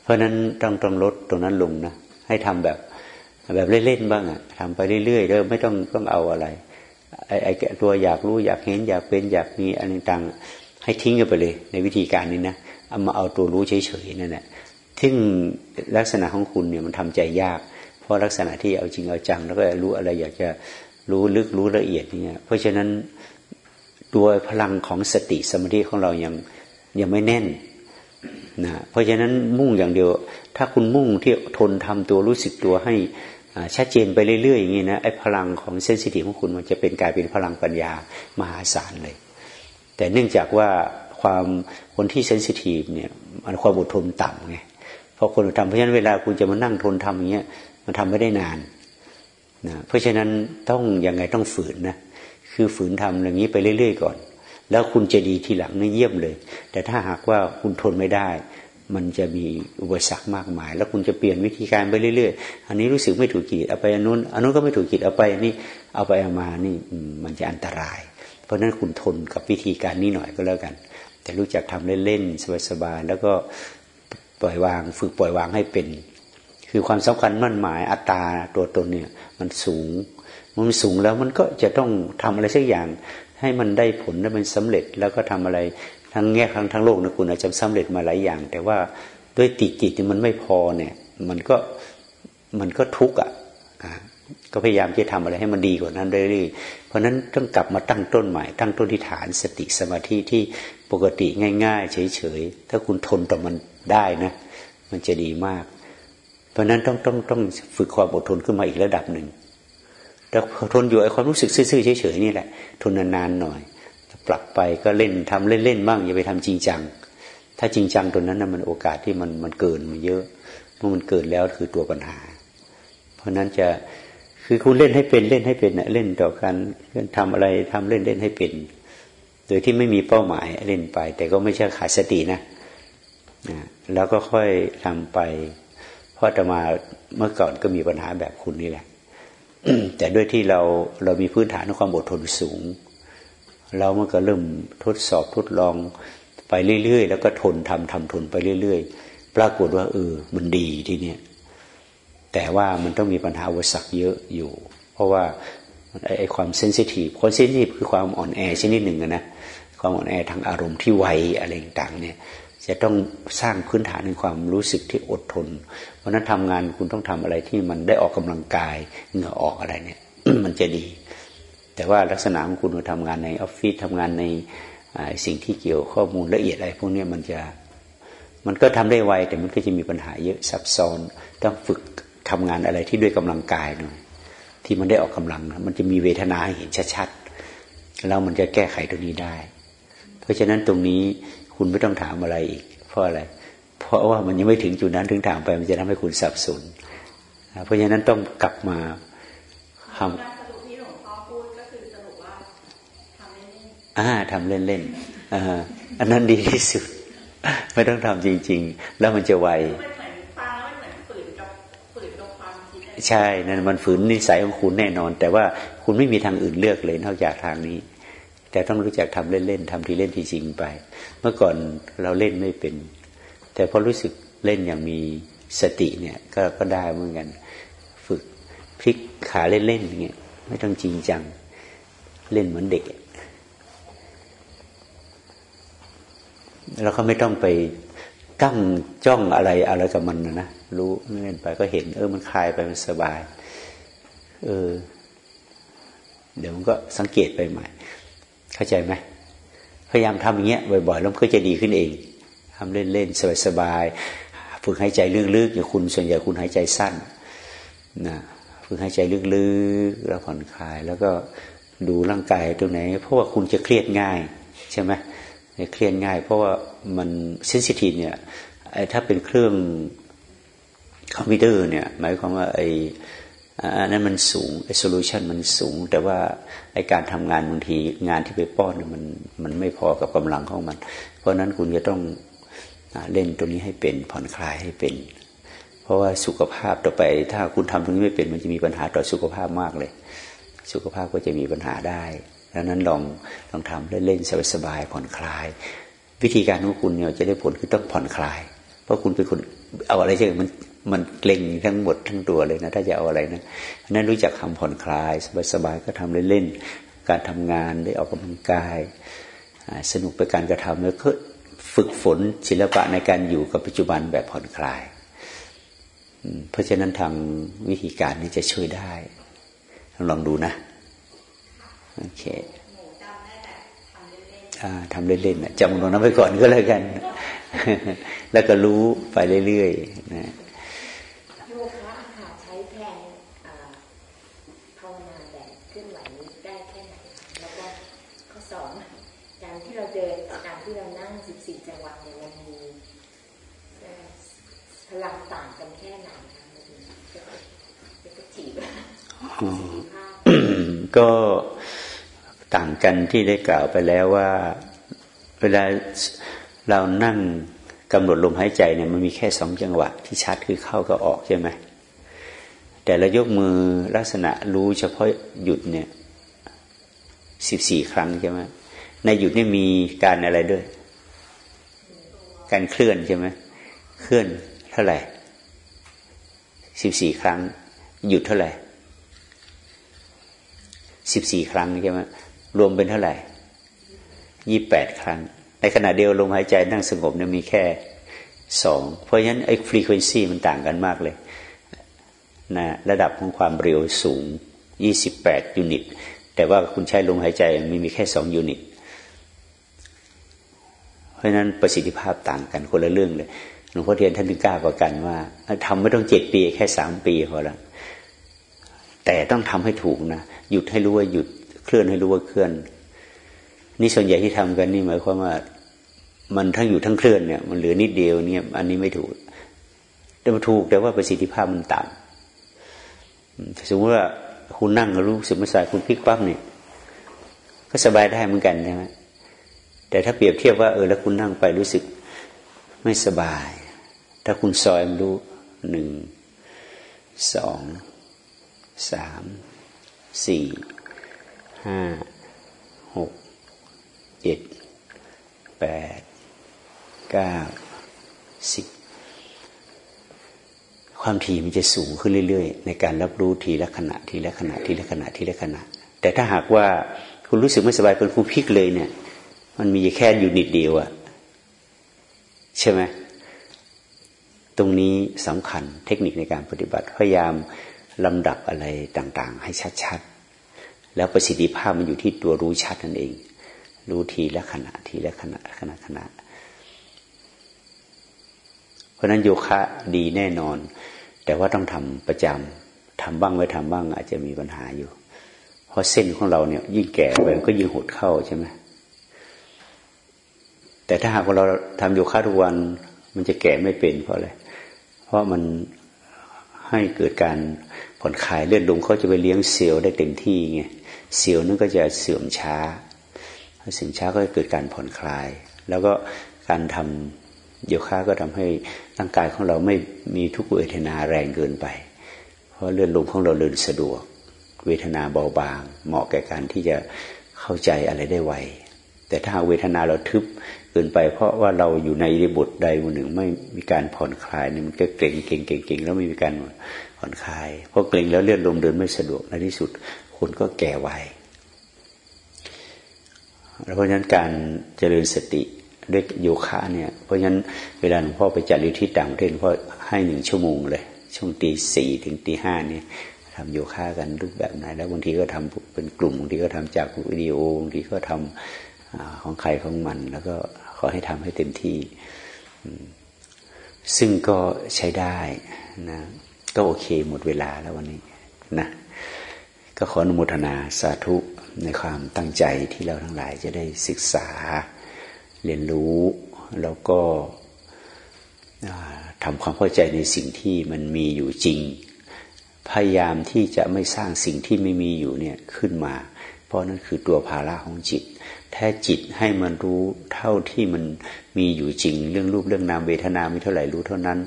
เพราะนั้นต้องต้องลดตรงนั้นลงนะให้ทำแบบแบบเล่นๆบ้างอะทำไปเรื่อยๆแล้วไม่ต้องต้องเอาอะไรไอ้ไอ้ตัวอยากรู้อยากเห็นอยากเป็นอยากมีอะไรต่างให้ทิ้งกันไปเลย ในวิธีการนี้นะ เอามาเอาตัวรู้เฉยๆนั่นแหละซึ่งลักษณะของคุณเนี่ยมันทำใจยาก เพราะลักษณะที่เอาจริงเอาจัง แล้วก็รู้อะไรอยากจะรู้ลึกรู้ละเอียดเนี่ยเพราะฉะนั้นตัวพลังของสติสมาธิของเรายังยังไม่แน่นนะเพราะฉะนั้นมุ่งอย่างเดียว ถ้าคุณมุ่งที่ทนทำตัวรู้สึกตัวให้ชัดเจนไปเรื่อยๆอย่างนี้นะไอ้พลังของเซนซิทีฟของคุณมันจะเป็นกลายเป็นพลังปัญญามหาศาลเลย แต่เนื่องจากว่า ความคนที่เซนซิทีฟเนี่ยมันความอดทนต่ำไงพอคนทำเพราะฉะนั้นเวลาคุณจะมานั่งทนทำอย่างเงี้ยมันทำไม่ได้นานนะเพราะฉะนั้นต้องยังไงต้องฝืนนะคือฝืนทำอย่างนี้ไปเรื่อย ๆ ก่อน แล้วคุณจะดีทีหลังนี่เยี่ยมเลย แต่ถ้าหากว่าคุณทนไม่ได้ มันจะมีอุปสรรคมากมาย แล้วคุณจะเปลี่ยนวิธีการไปเรื่อยๆ อันนี้รู้สึกไม่ถูกจิตเอาไปอันนู้นอันนู้นก็ไม่ถูกจิตเอาไปอันนี้เอาไปเอามานี่มันจะอันตราย เพราะฉะนั้นคุณทนกับวิธีการนี้หน่อยก็แล้วกัน แต่รู้จักทำเล่นๆสบายๆแล้วก็ปล่อยวาง ฝึกปล่อยวางให้เป็น คือความสำคัญมั่นหมายอัตตาตัวตนเนี่ย มันสูงมันสูงแล้วมันก็จะต้องทำอะไรสักอย่าง ให้มันได้ผลและมันสำเร็จแล้วก็ทำอะไรทั้งแง่ทั้งทั้งโลกนะคุณอาจจะสำเร็จมาหลายอย่าง แต่ว่าด้วยติจิตที่มันไม่พอเนี่ย มันก็มันก็ทุกข์อะก็พยายามจะทำอะไรให้มันดีกว่านั้นเรื่อยๆเพราะนั้นต้องกลับมาตั้งต้นใหม่ ตั้งต้นที่ฐานสติสมาธิที่ ปกติง่าย ๆ เฉยๆ ถ้าคุณทนต่อมันได้นะ มันจะดีมาก เพราะนั้นต้องต้องต้องฝึกความอดทนขึ้นมาอีกระดับหนึ่งแต่ทนอยู่ไอ้ความรู้สึกซื่อๆเฉยๆนี่แหละ ทนนานๆหน่อยปรับไปก็เล่นทำเล่นๆบ้างอย่าไปทำจริงจัง ถ้าจริงจังตัวนั้นนะมันโอกาสที่มันมันเกินมันเยอะเมื่อมันเกินแล้วคือตัวปัญหา เพราะนั้นจะคือคุณเล่นให้เป็นเล่นให้เป็นเล่นต่อกันทำอะไรทำเล่นเล่นให้เป็น โดยที่ไม่มีเป้าหมายเล่นไป แต่ก็ไม่ใช่ขาดสตินะนะแล้วก็ค่อยทำไปเพราะจะมาเมื่อก่อนก็มีปัญหาแบบคุณนี่แหละแต่ด้วยที่เราเรามีพื้นฐานของความอดทนสูง เรามันก็เริ่มทดสอบทดลองไปเรื่อยๆ แล้วก็ทนทำทำทนไปเรื่อย ๆ ปรากฏว่าเออมันดีทีเนี้ยแต่ว่ามันต้องมีปัญหาอุปสรรคเยอะอยู่ เพราะว่าไอ้ความเซนซิทีฟความเซนซิทีฟคือความอ่อนแอชนิดหนึ่งนะ ความอ่อนแอทางอารมณ์ที่ไวอะไรต่างเนี่ย จะต้องสร้างพื้นฐานในความรู้สึกที่อดทน เพราะนั้นทำงานคุณต้องทำอะไรที่มันได้ออกกำลังกายเหงื่อออกอะไรเนี่ย มันจะดี แต่ว่าลักษณะของคุณทำงานในออฟฟิศทำงานในสิ่งที่เกี่ยวข้อมูลละเอียดอะไรพวกนี้มันจะมันก็ทำได้ไวแต่มันก็จะมีปัญหาเยอะซับซ้อนต้องฝึกทำงานอะไรที่ด้วยกำลังกายหน่อยที่มันได้ออกกำลัง มันจะมีเวทนาเห็นชัดๆแล้วมันจะแก้ไขตรงนี้ได้ ราะฉะนั้นตรงนี้คุณไม่ต้องถามอะไรอีก เพราะอะไร เพราะว่ามันยังไม่ถึงจุดนั้นถึงถามไป มันจะทำให้คุณสับสน เพราะฉะนั้นต้องกลับมาทำอ่าทำเล่นๆอ่าอันนั้นดีที่สุด ไม่ต้องทำจริง ๆ แล้วมันจะไวใช่ นั่นมันฝืนนิสัยของคุณแน่นอน แต่ว่าคุณไม่มีทางอื่นเลือกเลยนอกจากทางนี้ แต่ต้องรู้จักทำเล่นๆทำที่เล่นที่จริงไป เมื่อก่อนเราเล่นไม่เป็น แต่พอรู้สึกเล่นอย่างมีสติเนี่ยก็ก็ได้เหมือนกัน ฝึกพลิกขาเล่นๆอย่างเงี้ยไม่ต้องจริงจังเล่นเหมือนเด็ก แล้วเขาไม่ต้องไปตั้งจ้องอะไรอะไรกับมันนะรู้เล่นไปก็เห็น เออมันคลายไปมันสบาย เออ เดี๋ยวมันก็สังเกตไปใหม่ เข้าใจไหมพยายามทำอย่างเงี้ยบ่อยๆแล้วมันก็จะดีขึ้นเองทำเล่นๆสบายๆฝึกหายใจลึกๆอย่างคุณส่วนใหญ่คุณหายใจสั้นนะฝึกหายใจลึกๆแล้วผ่อนคลาย แล้วก็ดูร่างกายตรงไหน เพราะว่าคุณจะเครียดง่าย ใช่ไหมเครียดง่าย เพราะว่ามันเซนซิทีฟเนี่ยถ้าเป็นเครื่องคอมพิวเตอร์เนี่ย หมายความว่าไอ อันนั้นมันสูงไอ้ solution มันสูง แต่ว่าไอ้การทำงานบางทีงานที่ไปป้อนมันมันไม่พอกับกำลังของมัน เพราะนั้นคุณจะต้องเล่นตรงนี้ให้เป็นผ่อนคลายให้เป็น เพราะว่าสุขภาพต่อไป ถ้าคุณทำตรงนี้ไม่เป็นมันจะมีปัญหาต่อสุขภาพมากเลย สุขภาพก็จะมีปัญหาได้ดังนั้นลองลองทำเล่นๆสบายๆผ่อนคลาย วิธีการของคุณเนี่ยจะได้ผลคือต้องผ่อนคลาย เพราะคุณเป็นคนเอาอะไรใช่ไหมมัน มันเกร็งทั้งหมดทั้งตัวเลยนะ ถ้าจะเอาอะไรนะนั้นรู้จักคำผ่อนคลายสบายๆก็ทำเล่นๆการทำงานได้ออกกำลังกาย สนุกไปการกระทำแล้วก็ฝึกฝนศิลปะในการอยู่กับปัจจุบันแบบผ่อนคลาย เพราะฉะนั้นทางวิธีการนี้จะช่วยได้ ลองดูนะ โอเคทำเล่นๆจำตรงนั้นไปก่อนก็แล้วกัน แล้วก็รู้ไปเรื่อยๆนะ ก็ต่างกันที่ได้กล่าวไปแล้วว่า เวลาเรานั่งกำหนดลมหายใจเนี่ยมันมีแค่สองจังหวะที่ชัดคือเข้ากับออกใช่ไหมแต่เรายกมือลักษณะรู้เฉพาะหยุดเนี่ยสิบสี่ครั้งใช่ไหมในหยุดนี่มีการอะไรด้วย การเคลื่อนใช่ไหมเคลื่อนเท่าไหร่สิบสี่ครั้ง หยุดเท่าไหร่ สิบสี่ครั้งใช่ไหมรวมเป็นเท่าไหร่ยี่แปดครั้ง ในขณะเดียวลมหายใจนั่งสงบเนี่ยมีแค่สองเพราะฉะนั้นไอ้ frequency มันต่างกันมากเลยนะระดับของความเร็วสูงยี่สิบแปด unit แต่ว่าคุณใช้ลมหายใจมีมีแค่สอง unit เพราะฉะนั้นประสิทธิภาพต่างกันคนละเรื่องเลยหลวงพ่อเทียนท่านถึงกล้าประกันว่าทำไม่ต้องเจ็ดปีแค่สามปีพอละแต่ต้องทำให้ถูกนะ หยุดให้รู้ว่าหยุดเคลื่อนให้รู้ว่าเคลื่อน นี่ส่วนใหญ่ที่ทำกันนี่หมายความว่า มันทั้งอยู่ทั้งเคลื่อนเนี่ย มันเหลือนิดเดียวเนี่ย อันนี้ไม่ถูก แต่มันถูกแต่ว่าประสิทธิภาพมันต่ำสมมติว่าคุณนั่งรู้สึกไม่สายคุณพลิกปั๊บเนี่ยก็สบายได้เหมือนกันใช่ไหมแต่ถ้าเปรียบเทียบว่าเออแล้วคุณนั่งไปรู้สึกไม่สบาย ถ้าคุณซอยมันรู้หนึ่งสองสาม สี่ห้าหกเจ็ดแปดเก้าสิบความถี่มันจะสูงขึ้นเรื่อยๆ ในการรับรู้ทีละขณะทีละขณะทีละขณะทีละขณะ แต่ถ้าหากว่าคุณรู้สึกไม่สบายเป็นคุณพิกเลยเนี่ย มันมีแค่อยู่นิดเดียวอะใช่ไหมตรงนี้สำคัญเทคนิคในการปฏิบัติพยายาม ลำดับอะไรต่างๆ ให้ชัดๆ แล้วประสิทธิภาพมันอยู่ที่ตัวรู้ชัดนั่นเอง รู้ทีละขณะทีละขณะขณะขณะ เพราะนั้นโยคะดีแน่นอน แต่ว่าต้องทำประจำทำบ้างไม่ทำบ้างอาจจะมีปัญหาอยู่ เพราะเส้นของเราเนี่ยยิ่งแก่ไปก็ยิ่งหดเข้าใช่ไหมแต่ถ้าหากว่าเราทำโยคะทุกวันมันจะแก่ไม่เป็นเพราะอะไร เพราะมันให้เกิดการ ผ่อนคลายเลือดลมเขาจะไปเลี้ยงเซลล์ได้เต็มที่ไงเซลล์นั้นก็จะเสื่อมช้าเสื่อมช้าก็จะเกิดการผ่อนคลาย แล้วก็การทำโยคะก็ทำให้ร่างกายของเราไม่มีทุกเวทนาแรงเกินไป เพราะเลือดลมของเราเดินสะดวก เวทนาเบาบาง เหมาะแก่การที่จะเข้าใจอะไรได้ไว แต่ถ้าเวทนาเราทึบเกินไป เพราะว่าเราอยู่ในบทใดบทหนึ่งไม่มีการผ่อนคลายเนี่ยมันก็เกร็งเก่งเก่งแล้วไม่มีการ ผ่อนคลายเพราะเกร็งแล้วเลือดลมเดินไม่สะดวกในที่สุดคนก็แก่ไวเพราะฉะนั้นการเจริญสติด้วยโยคะเนี่ย เพราะฉะนั้นเวลาหลวงพ่อไปจัดอยู่ที่ต่างประเทศพ่อให้หนึ่งชั่วโมงเลย ช่วงตีสี่ถึงตีห้านี่ทำโยคะกันรูปแบบไหนแล้วบางทีก็ทำเป็นกลุ่มบางทีก็ทำจากวิดีโอบางทีก็ทำของใครของมัน แล้วก็ขอให้ทำให้เต็มที่ ซึ่งก็ใช้ได้นะ ก็โอเคหมดเวลาแล้ววันนี้นะก็ขออนุโมทนาสาธุในความตั้งใจที่เราทั้งหลายจะได้ศึกษาเรียนรู้แล้วก็ทำความเข้าใจในสิ่งที่มันมีอยู่จริง พยายามที่จะไม่สร้างสิ่งที่ไม่มีอยู่เนี่ยขึ้นมา เพราะนั่นคือตัวภาระของจิต แท้จิตให้มันรู้เท่าที่มันมีอยู่จริง เรื่องรูปเรื่องนามเวทนามีเท่าไหร่รู้เท่านั้น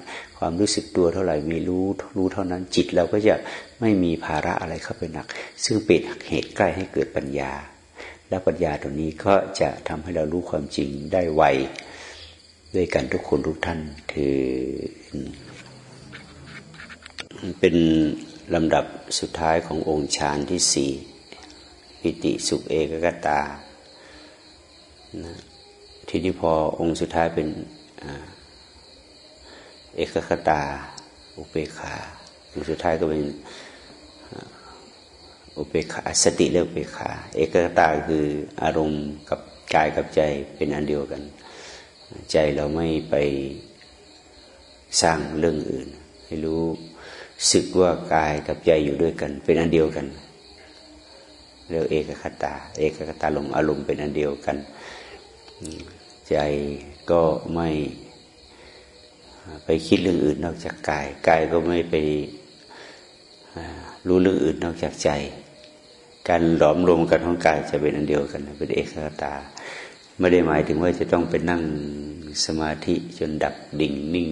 ความรู้สึกตัวเท่าไหร่มีรู้รู้เท่านั้นจิตเราก็จะไม่มีภาระอะไรเข้าไปหนัก ซึ่งเป็นเหตุใกล้ให้เกิดปัญญา และปัญญาตรงนี้ก็จะทำให้เรารู้ความจริงได้ไวด้วยกันทุกคนทุกท่านถือเป็นลำดับสุดท้ายขององค์ฌานที่สี่ปิติสุขเอกกตานะทีนี้พอองค์สุดท้ายเป็น เอกคตา อุเบกขาองค์สุดท้ายก็เป็นอุเบกขาสติเรียกอุเบกขา เอกคตาคืออารมณ์กับกายกับใจเป็นอันเดียวกัน ใจเราไม่ไปสร้างเรื่องอื่น ให้รู้สึกว่ากายกับใจอยู่ด้วยกัน เป็นอันเดียวกันเรียกเอกคตา เอกคตาลงอารมณ์เป็นอันเดียวกัน ใจก็ไม่ ไปคิดเรื่องอื่นนอกจากกายกายก็ไม่ไปรู้เรื่องอื่นนอกจากใจ การหลอมรวมกันของกายจะเป็นอันเดียวกัน เป็นเอกคตา ไม่ได้หมายถึงว่าจะต้องไปนั่งสมาธิจนดับดิ่งนิ่ง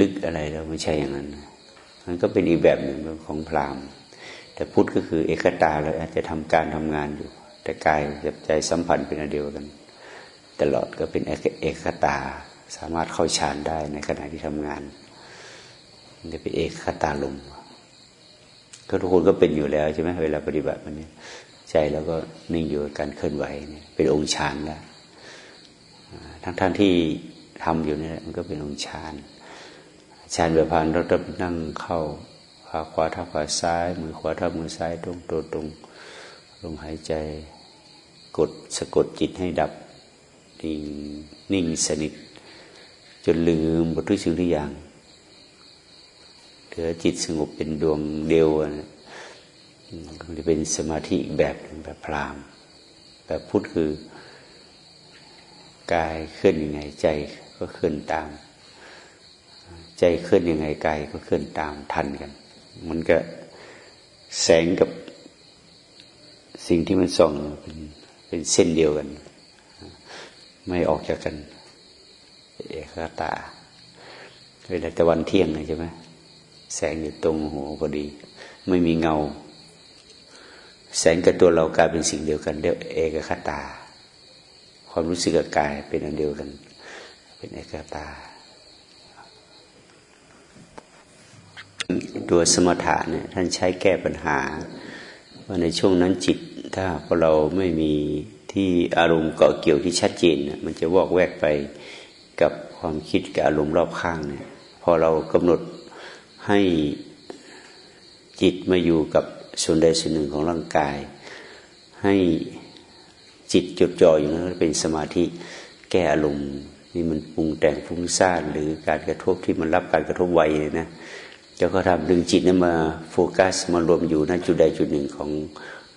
ลึกอะไรแล้วไม่ใช่อย่างนั้น มันก็เป็นอีกแบบหนึ่งของพราหมณ์แต่พุทธก็คือเอกตาเราอาจจะทำการทำงานอยู่ แต่กายกับใจสัมพันธ์เป็นอันเดียวกัน ตลอดก็เป็นเอกตา สามารถเข้าฌานได้ในขณะที่ทำงานจะเป็นเอกคตาลมก็ทุกคนก็เป็นอยู่แล้วใช่ไหมเวลาปฏิบัติมันนี้ใจแล้วก็นิ่งอยู่กับการเคลื่อนไหวเนี่ยเป็นองค์ฌานแล้วทั้งท่านที่ทำอยู่เนี่ยมันก็เป็นองค์ฌานฌานแบบพานเราจะนั่งเข้าขาขวาทับขาซ้าย มือขวาทับมือซ้ายตรงตัวตรงลงหายใจกดสะกดจิตให้ดับนิ่งนิ่งสนิท จนลืมบทุกสิ่งทุกอย่างเหลือจิตสงบเป็นดวงเดียวนะมันจะเป็นสมาธิอีกแบบแบบพรามแบบพุทธคือกายเคลื่อนยังไงใจก็เคลื่อนตาม ใจเคลื่อนยังไงกายก็เคลื่อนตามทันกัน มันก็แสงกับสิ่งที่มันส่องเป็นเป็นเส้นเดียวกัน ไม่ออกจากกัน เอกตาเวลาตะวันเที่ยงใช่ไหมแสงอยู่ตรงหัวพอดี ไม่มีเงา แสงกับตัวเรากลายเป็นสิ่งเดียวกันเรียกเอกคตา ความรู้สึกกับกายเป็นอันเดียวกัน เป็นเอกตา ตัวสมถะเนี่ยท่านใช้แก้ปัญหา ว่าในช่วงนั้นจิต ถ้าพอเราไม่มีที่อารมณ์เกาะเกี่ยวที่ชัดเจนมันจะวอกแวกไป กับความคิดกับอารมณ์รอบข้างเนี่ยพอเรากำหนดให้จิตมาอยู่กับส่วนใดส่วนหนึ่งของร่างกาย ให้จิตจดจ่ออยู่นั้นเป็นสมาธิแก้อารมณ์นี่มันปรุงแต่งฟุ้งซ่านหรือการกระทบที่มันรับการกระทบไวเนะจะก็ทำดึงจิตนั้นมาโฟกัสมารวมอยู่ณจุดใดจุดหนึ่งของ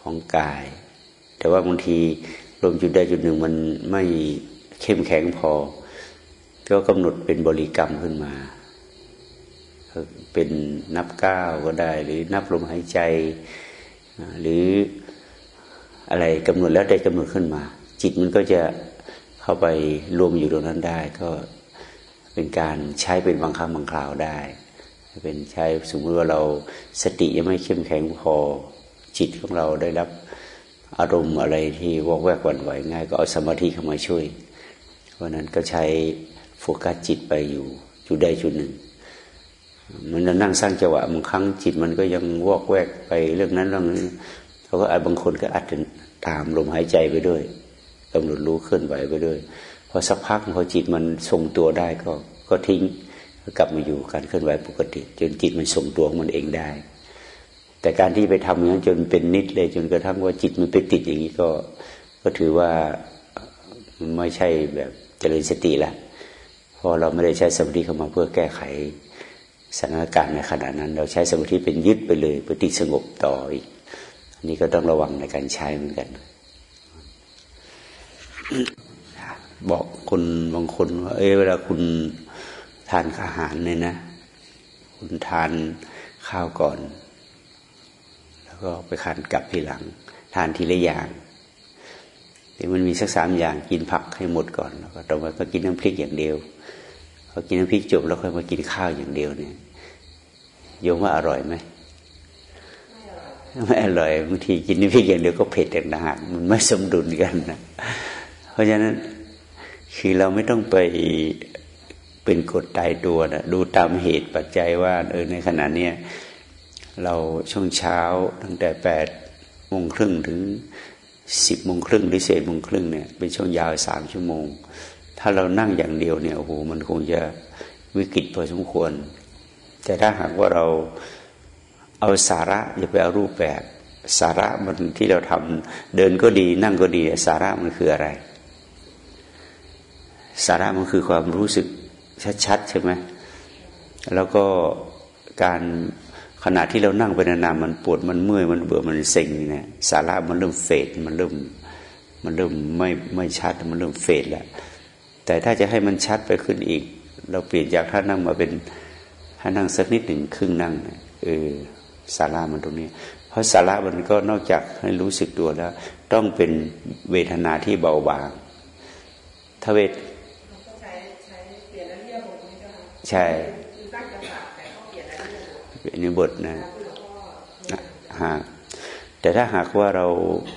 ของกาย แต่ว่าบางทีรวมจุดใดจุดหนึ่งมันไม่เข้มแข็งพอ ก็กำหนดเป็นบริกรรมขึ้นมา เป็นนับก้าวก็ได้ หรือนับลมหายใจ หรืออะไรกำหนดแล้วได้กำหนดขึ้นมา จิตมันก็จะเข้าไปรวมอยู่ตรงนั้นได้ ก็เป็นการใช้เป็นบางครั้งบางคราวได้ เป็นใช้สมมติว่าเราสติยังไม่เข้มแข็งพอ จิตของเราได้รับอารมณ์อะไรที่วอกแวกวันไหวง่าย ก็เอาสมาธิเข้ามาช่วย เพราะนั้นก็ใช้ โฟกัสจิตไปอยู่จุดใดจุดหนึ่ง มันนั่งสร้างจังหวะบางครั้งจิตมันก็ยังวอกแวกไปเรื่องนั้นเรื่องนี้เขาก็อาจบางคนก็อาจจะตามลมหายใจไปด้วยกำหนดรู้เคลื่อนไหวไปด้วยพอสักพักพอจิตมันทรงตัวได้ก็ก็ทิ้งกลับมาอยู่การเคลื่อนไหวปกติ จนจิตมันส่งตัวของมันเองได้ แต่การที่ไปทำอย่างนั้นจนเป็นนิดเลยจนกระทั่งว่าจิตมันไปติดอย่างนี้ก็ ก็ถือว่าไม่ใช่แบบเจริญสติละเพ ราะเราไม่ได้ใช้สมาธิเข้ามาเพื่อแก้ไขสถานการณ์ในขณะนั้น เราใช้สมาธิเป็นยึดไปเลยปฏิสงบต่ออีกอันนี้ก็ต้องระวังในการใช้เหมือนกัน บอกคนบางคนว่าเออเวลาคุณทานอาหารเนี่ยนะ คุณทานข้าวก่อน แล้วก็ไปทานกลับทีหลัง ทานทีละอย่างเดี๋ยวมันมีสักสามอย่างกินผักให้หมดก่อนแล้วก็ต่อมาก็กินน้ำพริกอย่างเดียว พอกินน้ำพริกจบแล้วค่อยมากินข้าวอย่างเดียวเนี่ยโยมว่าอร่อยไหมไม่อร่อยบางทีกินนี่พริกอย่างเดียวก็เผ็ดอย่างหากมันไม่สมดุลกันนะเพราะฉะนั้นคือเราไม่ต้องไปเป็นกฎตายตัวนะดูตามเหตุปัจจัยว่าเออในขณะเนี้ยเราช่วงเช้าตั้งแต่แปดโมงครึ่งถึงสิบโมงครึ่งหรือเศษโมงครึ่งเนี่ยเป็นช่วงยาวสามชั่วโมง ถ้าเรานั่งอย่างเดียวเนี่ยโอ้โหมันคงจะวิกฤตพอสมควร แต่ถ้าหากว่าเราเอาสาระอย่าไปเอารูปแบบสาระมันที่เราทำเดินก็ดีนั่งก็ดี สาระมันคืออะไร สาระมันคือความรู้สึกชัดๆใช่ไหมแล้วก็การขณะที่เรานั่งไปนานๆมันปวดมันเมื่อยมันเบื่อมันเซ็งเนี่ยสาระมันเริ่มเฟดมันเริ่มมันเริ่มไม่ไม่ชัดมันเริ่มเฟดแล้ว แต่ถ้าจะให้มันชัดไปขึ้นอีก เราเปลี่ยนจากท่านั่งมาเป็นท่านั่งสักนิดหนึ่งครึ่งนั่งเออสาระมันตรงนี้ เพราะสาระมันก็นอกจากให้รู้สึกตัวแล้ว ต้องเป็นเวทนาที่เบาบางถ้าเวทใช่เป็นนิบทนะฮะแต่ถ้าหากว่าเรา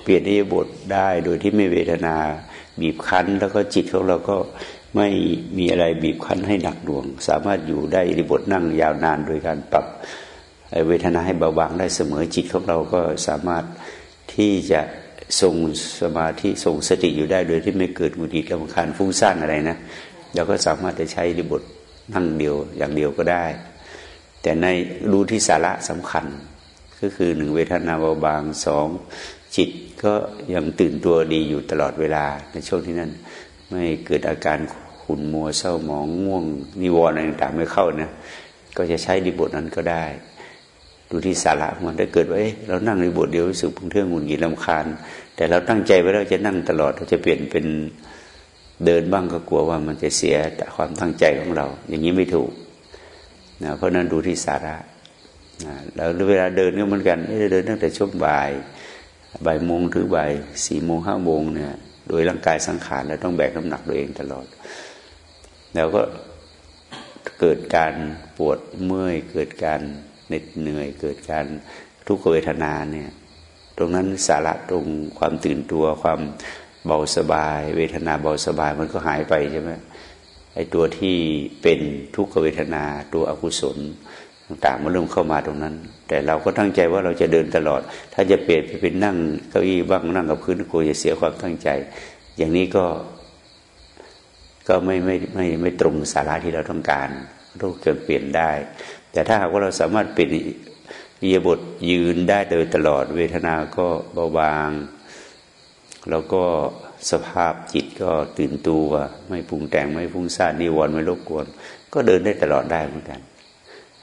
เปลี่ยนนิบทได้โดยที่ไม่เวทนา บีบคั้น แล้วก็จิตของเราก็ไม่มีอะไรบีบคั้นให้หนักดวง สามารถอยู่ได้นิบทนั่งยาวนานโดยการปรับเวทนาให้เบาบางได้เสมอจิตของเราก็สามารถที่จะทรงสมาธิทรงสติอยู่ได้โดยที่ไม่เกิดมุดิตลำคาญฟุ้งซ่านอะไรนะเราก็สามารถจะใช้ริบทนั่งเดียวอย่างเดียวก็ได้ แต่ในรู้ที่สาระสำคัญก็คือหนึ่งเวทนาเบาบางสองจิต ก็ยังตื่นตัวดีอยู่ตลอดเวลาในช่วงที่นั้นไม่เกิดอาการขุ่นมัวเศร้าหมองง่วงนิวรณ์อะไรต่างๆไม่เข้านะก็จะใช้ดีบทนั้นก็ได้ ดูที่สาระมันได้เกิดว่าเอ๊ะเรานั่งในบทเดียวรู้สึกพุ่งเทื่องหงุดหงิดลำคาญ แต่เราตั้งใจไว้แล้วจะนั่งตลอดเราจะเปลี่ยนเป็นเดินบ้างก็กลัวว่ามันจะเสียความตั้งใจของเรา อย่างนี้ไม่ถูกนะเพราะนั้นดูที่สาระนะแล้วเวลาเดินก็เหมือนกันเดินตั้งแต่ช่วงบ่าย บ่ายโมงถึงบ่ายสี่โมงห้าโมงเนี่ยโดยร่างกายสังขารแล้วต้องแบกน้ำหนักตัวเองตลอด แล้วก็เกิดการปวดเมื่อย เกิดการเหน็ดเหนื่อย เกิดการทุกขเวทนาเนี่ยตรงนั้นสาระตรงความตื่นตัวความเบาสบาย เวทนาเบาสบายมันก็หายไปใช่ไหมไอ้ตัวที่เป็นทุกขเวทนาตัวอกุศล ต่างๆมันเริ่มเข้ามาตรงนั้น แต่เราก็ตั้งใจว่าเราจะเดินตลอด ถ้าจะเปลี่ยนไปเป็นนั่งเก้าอี้บ้างนั่งกับพื้นกลัวจะเสียความตั้งใจ อย่างนี้ก็ก็ไม่ไม่ไม่ไม่ตรงสาระที่เราต้องการต้องเกิดเปลี่ยนได้ แต่ถ้าหากว่าเราสามารถเปลี่ยนเยียบทยืนได้โดยตลอดเวทนาก็เบาบาง แล้วก็สภาพจิตก็ตื่นตัว ไม่ปรุงแต่งไม่ฟุ้งซ่านนิวรณ์ไม่รบกวน ก็เดินได้ตลอดได้เหมือนกัน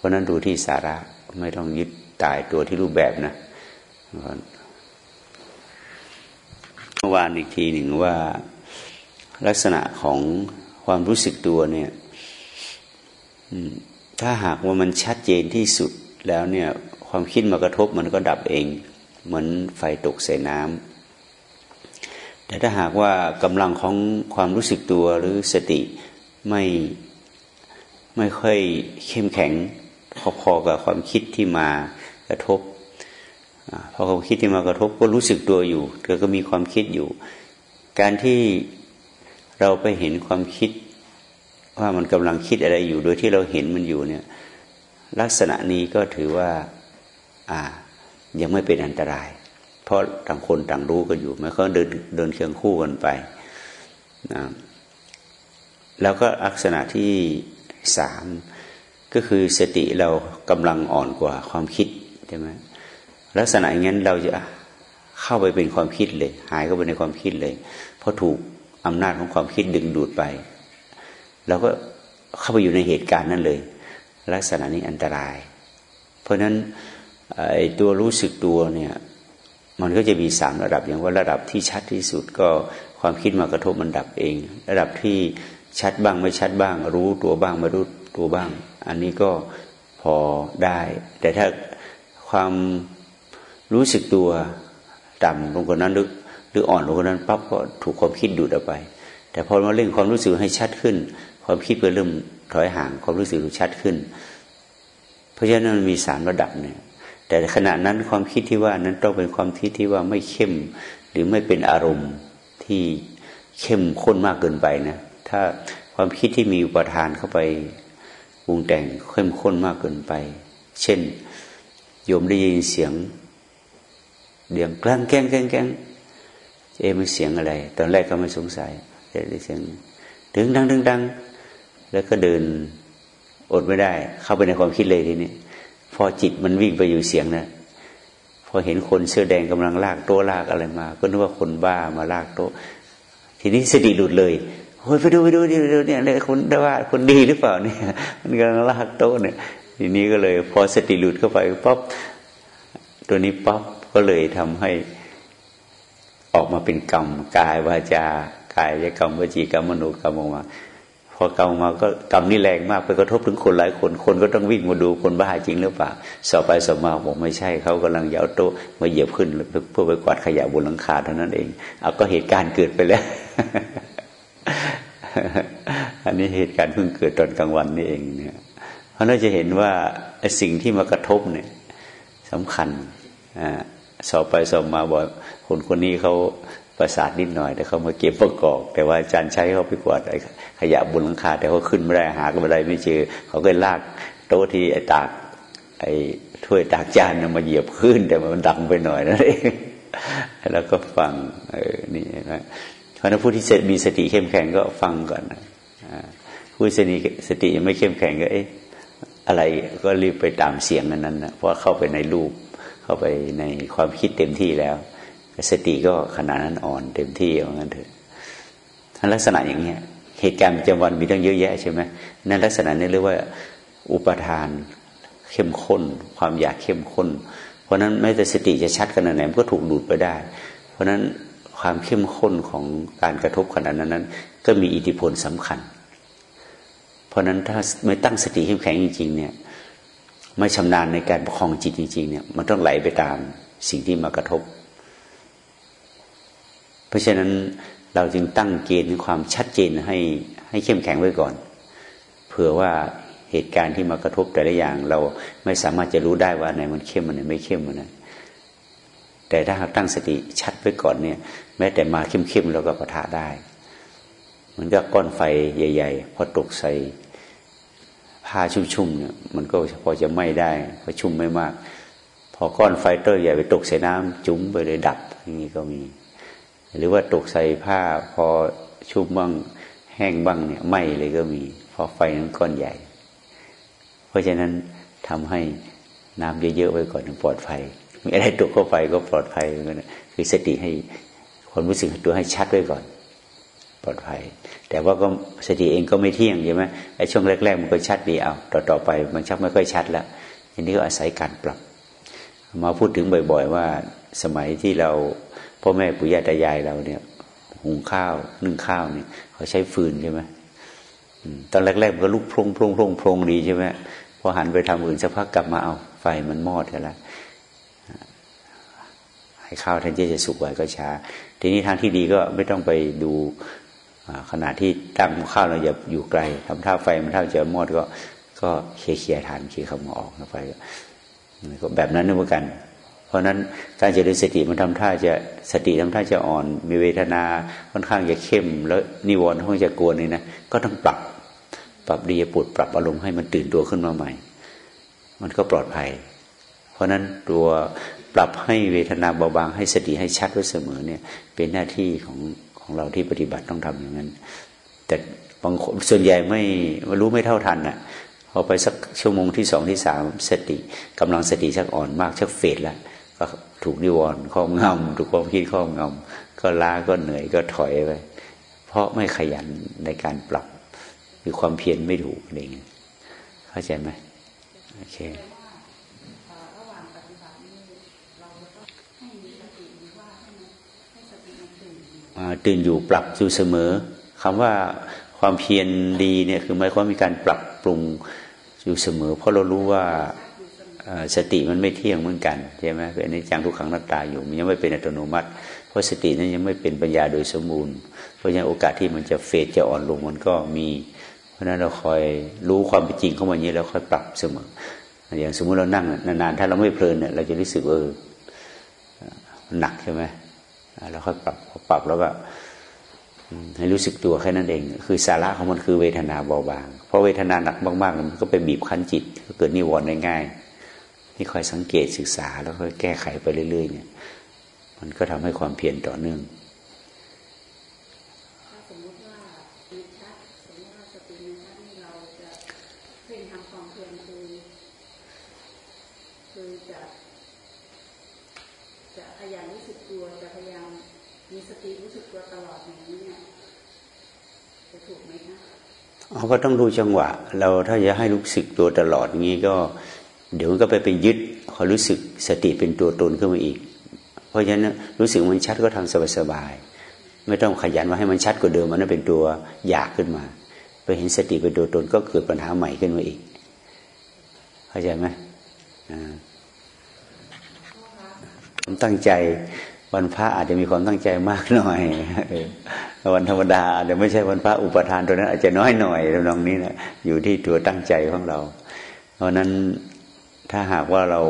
ราะนั้นดูที่สาระไม่ต้องยึดตายตัวที่รูปแบบนะเมื่อวานอีกทีหนึ่งว่าลักษณะของความรู้สึกตัวเนี่ยถ้าหากว่ามันชัดเจนที่สุดแล้วเนี่ย ความคิดมากระทบมันก็ดับเอง เหมือนไฟตกใส่น้ำแต่ถ้าหากว่ากำลังของความรู้สึกตัวหรือสติไม่ไม่ค่อยเข้มแข็ง พอๆกับความคิดที่มากระทบพอความคิดที่มากระทบก็รู้สึกตัวอยู่เธอก็มีความคิดอยู่ การที่เราไปเห็นความคิดว่ามันกำลังคิดอะไรอยู่ โดยที่เราเห็นมันอยู่เนี่ย ลักษณะนี้ก็ถือว่า อ่า ยังไม่เป็นอันตราย เพราะต่างคนต่างรู้กันอยู่ไม่เขาเดินเดินเคียงคู่กันไปนะแล้วก็ลักษณะที่สาม ก็คือสติเรากำลังอ่อนกว่าความคิดใช่ไหมลักษณะอย่างนั้นเราจะเข้าไปเป็นความคิดเลย หายเข้าไปในความคิดเลย เพราะถูกอำนาจของความคิดดึงดูดไปเราก็เข้าไปอยู่ในเหตุการณ์นั้นเลย ลักษณะนี้อันตราย เพราะฉะนั้นไอ้ตัวรู้สึกตัวเนี่ยมันก็จะมีสามระดับอย่างว่าระดับที่ชัดที่สุดก็ความคิดมากระทบมันดับเอง ระดับที่ชัดบ้างไม่ชัดบ้าง รู้ตัวบ้างไม่รู้ตัวบ้าง อันนี้ก็พอได้ แต่ถ้าความรู้สึกตัวต่ำลงกว่านั้นหรือหรืออ่อนลงกว่านั้นปั๊บก็ถูกความคิดดูดออกไป แต่พอมาเร่งความรู้สึกให้ชัดขึ้น ความคิดก็เริ่มถอยห่างความรู้สึกชัดขึ้น เพราะฉะนั้นมันมีสามระดับเนี่ยแต่ขณะนั้นความคิดที่ว่านั้นต้องเป็นความคิดที่ว่าไม่เข้ม หรือไม่เป็นอารมณ์ที่เข้มข้นมากเกินไปนะถ้าความคิดที่มีอุปทานเข้าไป ปรุงแต่งเข้มข้นมากเกินไป เช่น โยมได้ยินเสียงเดียงกลางแกงแกงแกงเอ๊มันเสียงอะไร ตอนแรกก็ไม่สงสัยแต่ได้เสียงดึงดังดึงดัง แล้วก็เดินอดไม่ได้ เข้าไปในความคิดเลยทีนี้พอจิตมันวิ่งไปอยู่เสียงนะพอเห็นคนเสื้อแดงกำลังลากโต๊ะลากอะไรมา ก็นึกว่าคนบ้ามาลากโต๊ะ ทีนี้สติหลุดเลย โอ้ยไปดูไปดูไปดูเนี่ยเลยคนว่าคนดีหรือเปล่าเนี่ยมันกำลังลากโต๊ะเนี่ยทีนี้ก็เลย พอสติหลุดเข้าไปป๊บตัวนี้ป๊บก็เลยทำให้ออกมาเป็นกรรมกายวาจากายกรรมวจีกรรมมโนกรรมออกมา พอกรรมมาก็กรรมนี่แรงมากไปกระทบถึงคนหลายคน คนก็ต้องวิ่งมาดูคนบ้าจริงหรือเปล่าสอบไปสอบมาบอกไม่ใช่เขากำลังเหยาโต๊ะมาเหยียบขึ้นเพื่อไปกวาดขยะบนหลังคาเท่านั้นเอง เอาก็เหตุการณ์เกิดไปแล้ว อันนี้เหตุการณ์เพิ่งเกิดตอนกลางวันนี่เองเนี่ย เพราะเราจะเห็นว่าสิ่งที่มากระทบเนี่ยสำคัญอ่าสอบไปสอบมาบอกคนคนนี้เขาประสาทนิดหน่อย แต่เขามาเก็บประกอบ แต่ว่าอาจารย์ใช้เขาไปกวาดขยะบนหลังคา แต่เขาขึ้นไม่ได้หาก็ไม่ได้ไม่เจอ เขาก็ลากโต๊ะที่ไอ้ตาก ไอ้ถ้วยตากจานมาเหยียบขึ้น แต่มันดังไปหน่อยนั่นเองแล้วก็ฟังเออนี่นะ ราะนั้นผู้ที่มีสติเข้มแข็งก็ฟังก่อนนะผู้สติสติยังไม่เข้มแข็งก็เอ๊ะอะไรก็รีบไปตามเสียงนั้นนะเพราะเข้าไปในรูป เข้าไปในความคิดเต็มที่แล้ว สติก็ขนาดนั้นอ่อนเต็มที่อางนั้นเถอะลักษณะอย่างเงี้ยเหตุการณ์ประจำวันมีตั้งเยอะแยะใช่ไหมนั่นลักษณะนี้เรียกว่าอุปทานเข้มข้น ความอยากเข้มข้น เพราะนั้นแม้แต่สติจะชัดขนาดไหนมันก็ถูกดูดไปได้ เพราะนั้น ความเข้มข้นของการกระทบขนาดนั้นก็มีอิทธิพลสำคัญ เพราะนั้นถ้าไม่ตั้งสติเข้มแข็งจริง ๆ เนี่ย ไม่ชำนาญในการประคองจิตจริง ๆ เนี่ย มันต้องไหลไปตามสิ่งที่มากระทบ เพราะฉะนั้นเราจึงตั้งเกณฑ์ความชัดเจนให้ให้เข้มแข็งไว้ก่อน เผื่อว่าเหตุการณ์ที่มากระทบแต่ละอย่าง เราไม่สามารถจะรู้ได้ว่าไหนมันเข้มมันไหนไม่เข้มมันนะแต่ถ้าเราตั้งสติชัดไว้ก่อนเนี่ย แม้แต่มาเข้มๆเราก็ปะทะได้เหมือนกับก้อนไฟใหญ่ ๆ พอตกใส่ผ้าชุ่มๆเนี่ยมันก็พอจะไหม้ได้พอชุ่มไม่มาก พอก้อนไฟเตอร์ใหญ่ไปตกใส่น้ำจุ๋มไปเลยดับอย่างนี้ก็มี หรือว่าตกใส่ผ้าพอชุ่มบ้างแห้งบ้างเนี่ยไหม้เลยก็มีพอไฟนั้นก้อนใหญ่ เพราะฉะนั้นทำให้น้ำเยอะๆไว้ก่อนถึงปลอดภัยมีอะไรตกเข้าไปก็ปลอดภัยเหมือนกันคือสติให้ ความรู้สึกตัวให้ชัดไว้ก่อน ปลอดภัย แต่ว่าก็สติเองก็ไม่เที่ยงใช่ไหมไอ้ช่วงแรก ๆ มันก็ชัดดีเอาต่อต่อไปมันชักไม่ค่อยชัดแล้วทีนี้ก็อาศัยการปรับ มาพูดถึงบ่อย ๆ ว่าสมัยที่เราพ่อแม่ปู่ย่าตายายเราเนี่ยหุงข้าวนึ่งข้าวเนี่ยเขาใช้ฟืนใช่ไหมตอนแรก ๆ มันก็ลุกพลงพลงพลงพลงดีใช่ไหมพอหันไปทำอื่นสักพักกลับมาเอาไฟมันมอดแล้วให้ข้าวแทนที่จะสุกไวก็ช้า ทีนี้ทางที่ดีก็ไม่ต้องไปดูขณะที่ตั้งข้าวเราอย่าอยู่ไกลทำท่าไฟมันท่าจะมอดก็ก็เคลียร์ฐานเคลียร์เขามาออกนะไฟก็แบบนั้นเหมือนกัน เพราะนั้นการเจริญสติมันทำท่าจะสติทำท่าจะอ่อน มีเวทนาค่อนข้างจะเข้ม แล้วนิวรณ์ค่อนข้างจะกวนนี่นะก็ต้องปรับปรับดีปุดปรับอารมณ์ให้มันตื่นตัวขึ้นมาใหม่ มันก็ปลอดภัย เพราะนั้นตัวปรับให้เวทนาเบาบางให้สติให้ชัดไว้เสมอเนี่ย เป็นหน้าที่ของของเราที่ปฏิบัติต้องทำอย่างนั้น แต่บางคนส่วนใหญ่ไม่รู้ไม่เท่าทันอะพอไปสักชั่วโมงที่สองที่สามสติกำลังสติชักอ่อนมากชักเฟดแล้วก็ถูกนิวรณ์ข้อมงำถูกความคิดข้อมงำก็ล้าก็เหนื่อยก็ถอยไปเพราะไม่ขยันในการปรับคือความเพียรไม่ถูกอะไรเงี้ยเข้าใจไหมโอเค ตื่นอยู่ปรับอยู่เสมอคำว่าความเพียรดีเนี่ยคือหมายความมีการปรับปรุงอยู่เสมอ เพราะเรารู้ว่าสติมันไม่เที่ยงเหมือนกันใช่ไหมเป็นอนิจจังทุกขังนัตตาอยู่มันยังไม่เป็นอัตโนมัติ เพราะสตินั้นยังไม่เป็นปัญญาโดยสมบูรณ์เพราะฉะนั้นโอกาสที่มันจะเฟดจะอ่อนลงมันก็มี เพราะฉะนั้นเราคอยรู้ความเป็นจริงเข้ามาอย่างนี้แล้วค่อยปรับเสมอ อย่างสมมุติเรานั่งนานๆถ้าเราไม่เพลินเนี่ยเราจะรู้สึกเออหนักใช่ไหม เราค่อยปรับปรับแล้วก็ให้รู้สึกตัวแค่นั้นเอง คือสาระของมันคือเวทนาเบาบาง เพราะเวทนาหนักมากๆมันก็ไปบีบคั้นจิต เกิดนิวรณ์ง่ายๆที่คอยสังเกตศึกษาแล้วค่อยแก้ไขไปเรื่อยๆเนี่ย มันก็ทำให้ความเพียรต่อเนื่อง เขาก็ต้องดูจังหวะ เราถ้าจะให้รู้สึกตัวตลอดอย่างนี้ก็ เดี๋ยวก็ไปเป็นยึดเขารู้สึกสติเป็นตัวตนขึ้นมาอีก เพราะฉะนั้นรู้สึกมันชัดก็ทำสบายๆไม่ต้องขยันว่าให้มันชัดกว่าเดิมมันเป็นตัวอยากขึ้นมา ไปเห็นสติเป็นตัวตนก็เกิดปัญหาใหม่ขึ้นมาอีกเข้าใจไหมผมตั้งใจ วันพระอาจจะมีความตั้งใจมากหน่อยวันธรรมดาอาจจะไม่ใช่วันพระอุปทานตัวนั้นอาจจะน้อยหน่อยตรงนี้นะอยู่ที่ตัวตั้งใจของเรา เพราะนั้นถ้าหากว่าเรา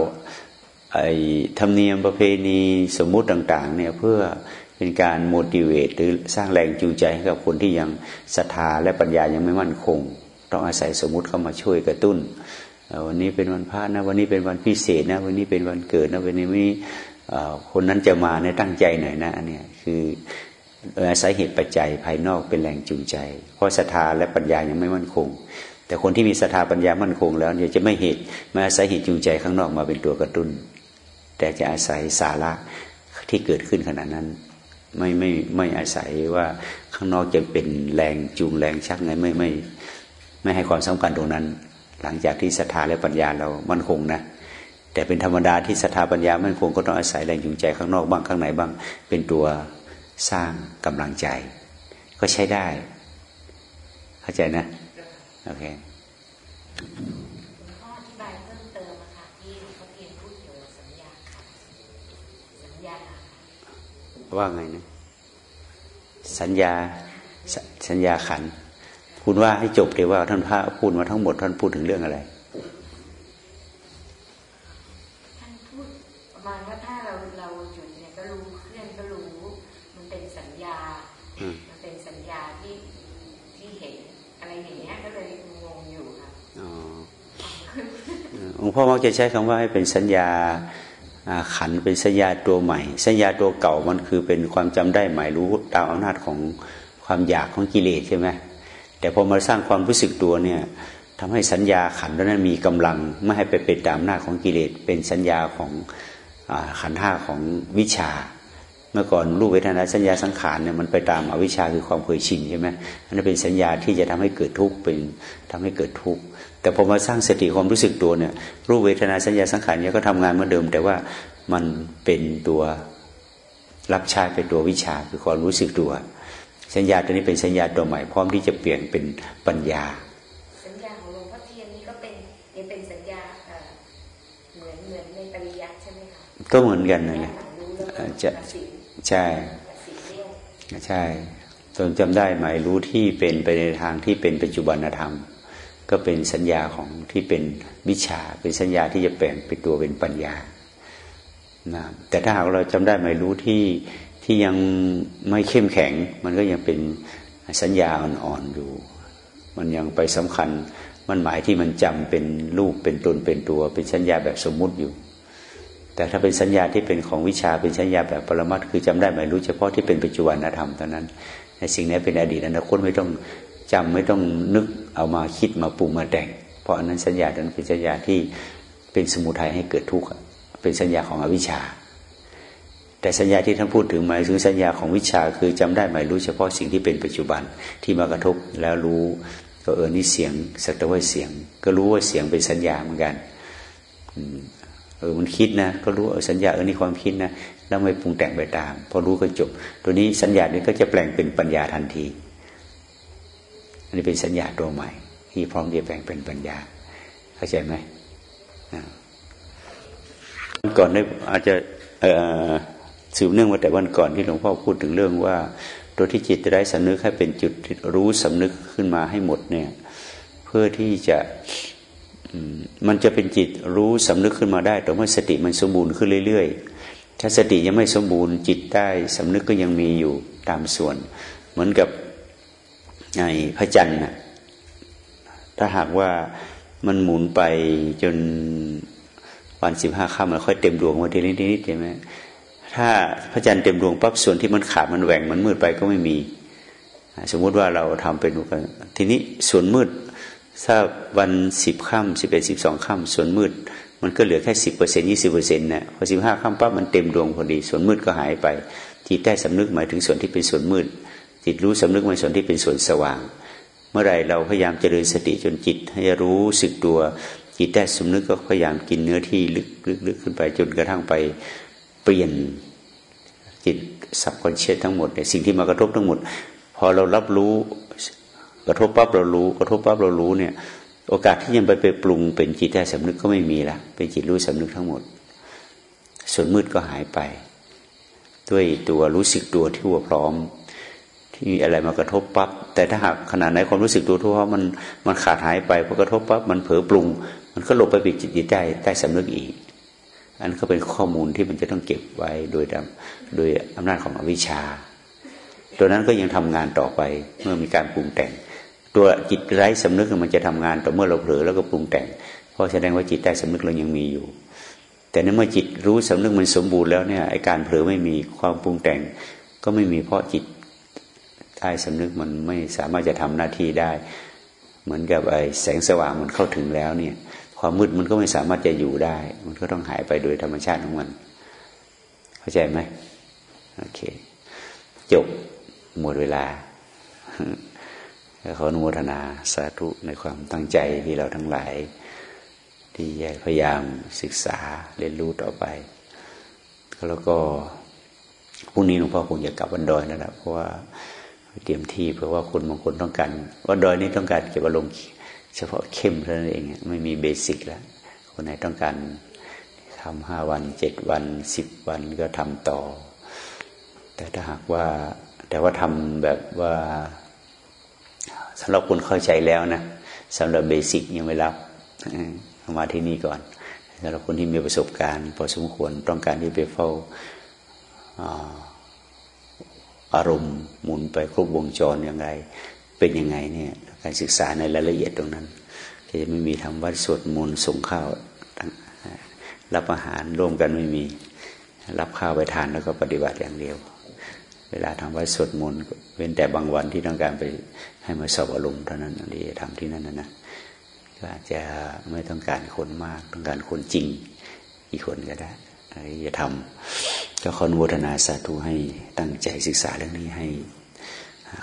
ไอ้ธรรมเนียมประเพณีสมมุติต่าง ๆ เนี่ยเพื่อเป็นการโมดิเวตหรือสร้างแรงจูงใจให้กับคนที่ยังศรัทธาและปัญญายังไม่มั่นคง ต้องอาศัยสมมุติเข้ามาช่วยกระตุ้นวันนี้เป็นวันพระนะวันนี้เป็นวันพิเศษนะ วันนี้เป็นวันเกิดนะวันนี้ คนนั้นจะมาเนี่ยตั้งใจหน่อยนะอันนี้คืออาศัยเหตุปัจจัยภายนอกเป็นแรงจูงใจ เพราะศรัทธาและปัญญายังไม่มั่นคง แต่คนที่มีศรัทธาปัญญามั่นคง แล้วเนี่ยจะไม่เหตุม่อาศัยเหตุจูงใจข้างนอกมาเป็นตัวกระตุ้น แต่จะอาศัยสาระที่เกิดขึ้นขณะนั้น ไม่ไม่ไม่อาศัยว่าข้างนอกจะเป็นแรงจูงแรงชักไงไม่ไม่ไม่ให้ความสำคัญตรงนั้น หลังจากที่ศรัทธาและปัญญาเรามั่นคงนะ แต่เป็นธรรมดาที่ศรัทธาปัญญามั่นคงก็ต้องอาศัยแรงจูงใจข้างนอกบ้างข้างในบ้าง เป็นตัวสร้างกำลังใจ ก็ใช้ได้ เข้าใจนะโอเคว่าไงนะสัญญาสัญญาขัน คุณว่าให้จบเลยว่าท่านพระพูดมาทั้งหมดท่านพูดถึงเรื่องอะไรงพ่อมั กจะใช้คำว่าให้เป็นสัญญาขันเป็นสัญญาตัวใหม่ สัญญาตัวเก่ามันคือเป็นความจำได้หมายรู้ตามอำนาจของความอยากของกิเลสใช่ไหมแต่พอมาสร้างความรู้สึกตัวเนี่ยทำให้สัญญาขันนั้นมีกำลังไม่ให้ไปเป็นตามอำนาจของกิเลสเป็นสัญญาของขันห้าของวิชา เมื่อก่อนรูปเวทนาสัญญาสังขารเนี่ยมันไปตามอวิชชาคือความเคยชินใช่ไหมอันนั้นเป็นสัญญาที่จะทำให้เกิดทุกข์เป็นทำให้เกิดทุกข์ แต่พอมาสร้างสติความรู้สึกตัวเนี่ย รูปเวทนาสัญญาสังขารเนี่ยก็ทำงานเหมือนเดิม แต่ว่ามันเป็นตัวรับใช้เป็นตัววิชาคือความรู้สึกตัว สัญญาตัวนี้เป็นสัญญาตัวใหม่พร้อมที่จะเปลี่ยนเป็นปัญญา สัญญาของหลวงพ่อเทียนนี่ก็เป็นยังเป็นสัญญาเหมือนเหมือนในปริยัติใช่ไหมคะก็เหมือนกันนะจะใช่ใช่จนจำได้หมายรู้ที่เป็นไปในทางที่เป็นปัจจุบันธรรม ก็เป็นสัญญาของที่เป็นวิชา เป็นสัญญาที่จะแปลงเป็นตัวเป็นปัญญานะแต่ถ้าหากเราจำได้ไม่รู้ที่ที่ยังไม่เข้มแข็ง มันก็ยังเป็นสัญญาอ่อนๆอยู่ มันยังไปสำคัญมันหมายที่มันจำเป็นรูปเป็นตนเป็นตัว เป็นสัญญาแบบสมมุติอยู่ แต่ถ้าเป็นสัญญาที่เป็นของวิชาเป็นสัญญาแบบปรมัตคือจำได้ไม่รู้เฉพาะที่เป็นปัจจุบันธรรมเท่านั้นในสิ่งนี้เป็นอดีตอนาคตไม่ต้อง จำไม่ต้องนึกเอามาคิดมาปรุงมาแต่ง เพราะอันนั้นสัญญานั้นเป็นสัญญาที่เป็นสมุทัยให้เกิดทุกข์เป็นสัญญาของอวิชชา แต่สัญญาที่ท่านพูดถึงหมายถึงสัญญาของวิชาคือจำได้หมายรู้เฉพาะสิ่งที่เป็นปัจจุบันที่มากระทบแล้วรู้ก็เออนี่เสียงสักแต่ว่าเสียง ก็รู้ว่าเสียงเป็นสัญญาเหมือนกันเออมันคิดนะก็รู้เออสัญญาเออนี่ความคิดนะแล้วไม่ปรุงแต่งไปตาม พอรู้ก็จบ ตัวนี้สัญญานี้ก็จะแปลงเป็นปัญญาทันที นนี้เป็นสัญญาตัวใหม่ ที่พร้อมจะแปลงเป็นปัญญา เข้าใจไหมวันก่อนได้อาจจะสืบเนื่องมาแต่วันก่อนที่หลวงพ่อพูดถึงเรื่องว่า ตัวที่จิตจะได้สำนึกให้เป็นจุดรู้สำนึกขึ้นมาให้หมดเนี่ย เพื่อที่จะมันจะเป็นจิตรู้สำนึกขึ้นมาได้แต่เมื่อสติมันสมบูรณ์ขึ้นเรื่อย ๆ ถ้าสติยังไม่สมบูรณ์จิตได้สำนึกก็ยังมีอยู่ตามส่วน เหมือนกับ ไอ้พระจันทร์นะถ้าหากว่ามันหมุนไปจนวันสิบห้าค่ำมันค่อยเต็มดวงมาทีนิดๆใช่ไหมถ้าพระจันทร์เต็มดวงปั๊บส่วนที่มันขาดมันแหว่งมันมืดไปก็ไม่มี สมมุติว่าเราทำเป็นทีนี้ส่วนมืดถ้าวันสิบค่ำสิบเอ็ดสิบสองค่ำส่วนมืด มันก็เหลือแค่สิบเปอร์เซ็นยี่สิบเปอร์เซ็นต์นะพอสิบห้าค่ำปั๊บมันเต็มดวงพอดี ส่วนมืดก็หายไปจิตได้สำนึกหมายถึงส่วนที่เป็นส่วนมืด จิตรู้สำนึกในส่วนที่เป็นส่วนสว่าง เมื่อไรเราพยายามเจริญสติจนจิต ให้รู้สึกตัวจิตได้สำนึกก็พยายามกินเนื้อที่ลึกๆขึ้นไปจนกระทั่งไปเปลี่ยนจิตสับคอนเชียทั้งหมดเนี่ยสิ่งที่มากระทบทั้งหมด พอเรารับรู้กระทบปั๊บเรารู้ กระทบปั๊บเรารู้เนี่ย โอกาสที่ยังไปไปปรุงเป็นจิตใต้สำนึกก็ไม่มีละเป็นจิตรู้สำนึกทั้งหมด ส่วนมืดก็หายไป ด้วยตัวรู้สึกตัวที่ว่าพร้อม ที่มีอะไรมากระทบปั๊บแต่ถ้าหากขนาดไหนความรู้สึกตัวทั่วมันมันขาดหายไปพอกระทบปั๊บมันเผลอปรุง มันก็หลบไปปิดจิตใต้ใต้สำนึกอีก อันก็เป็นข้อมูลที่มันจะต้องเก็บไว้โดยโดยอำนาจของอวิชชา ตัวนั้นก็ยังทำงานต่อไปเมื่อมีการปรุงแต่ง ตัวจิตไร้สำนึกมันจะทำงานต่อเมื่อเราเผลอแล้วก็ปรุงแต่ง เพราะแสดงว่าจิตใต้สำนึกเรายังมีอยู่ แต่ในเมื่อจิตรู้สำนึกมันสมบูรณ์แล้วเนี่ยไอการเผลอไม่มีความปรุงแต่งก็ไม่มีเพราะจิต ใต้สำนึกมันไม่สามารถจะทำหน้าที่ได้ เหมือนกับไอแสงสว่างมันเข้าถึงแล้วเนี่ย ความมืดมันก็ไม่สามารถจะอยู่ได้ มันก็ต้องหายไปโดยธรรมชาติของมัน เข้าใจไหมโอเค จบหมดเวลาขออนุโมทนาสาธุในความตั้งใจที่เราทั้งหลาย ที่พยายามศึกษาเรียนรู้ต่อไป แล้วก็พรุ่งนี้หลวงพ่อคงจะกลับวันดอยนั่นแหละเพราะว่า เตรียมที่เพราะว่าคนบางคนต้องการวันดอยนี้ต้องการเก็บอารมณ์เฉพาะเข้มเท่านั้นเองไม่มีเบสิกแล้วคนไหนต้องการทำห้าวันเจ็ดวันสิบวันก็ทำต่อ แต่ถ้าหากว่าแต่ว่าทำแบบว่าสำหรับคนเข้าใจแล้วนะสำหรับเบสิกยังไม่รับมาที่นี่ก่อนสำหรับคนที่มีประสบการณ์พอสมควรต้องการที่ไปเฝ้า อารมณ์หมุนไปครบวงจรยังไง เป็นยังไงเนี่ยการศึกษาในรายละเอียดตรงนั้นจะไม่มีทำวัดสวดมนต์ส่งข้าวรับอาหารร่วมกันไม่มี รับข้าวไปทานแล้วก็ปฏิบัติอย่างเดียว เวลาทำวัดสวดมนต์เว้นแต่บางวันที่ต้องการไปให้มาสอบอารมณ์เท่านั้นที่ทำที่นั่นนะนะก็อาจจะไม่ต้องการคนมากต้องการคนจริงกี่คนก็ได้ จะทำก็ขออนุโมทนาสาธุให้ตั้งใจศึกษาเรื่องนี้ให้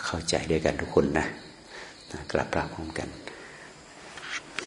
เข้าใจด้วยกันทุกคนนะกลับกราบพร้อมกัน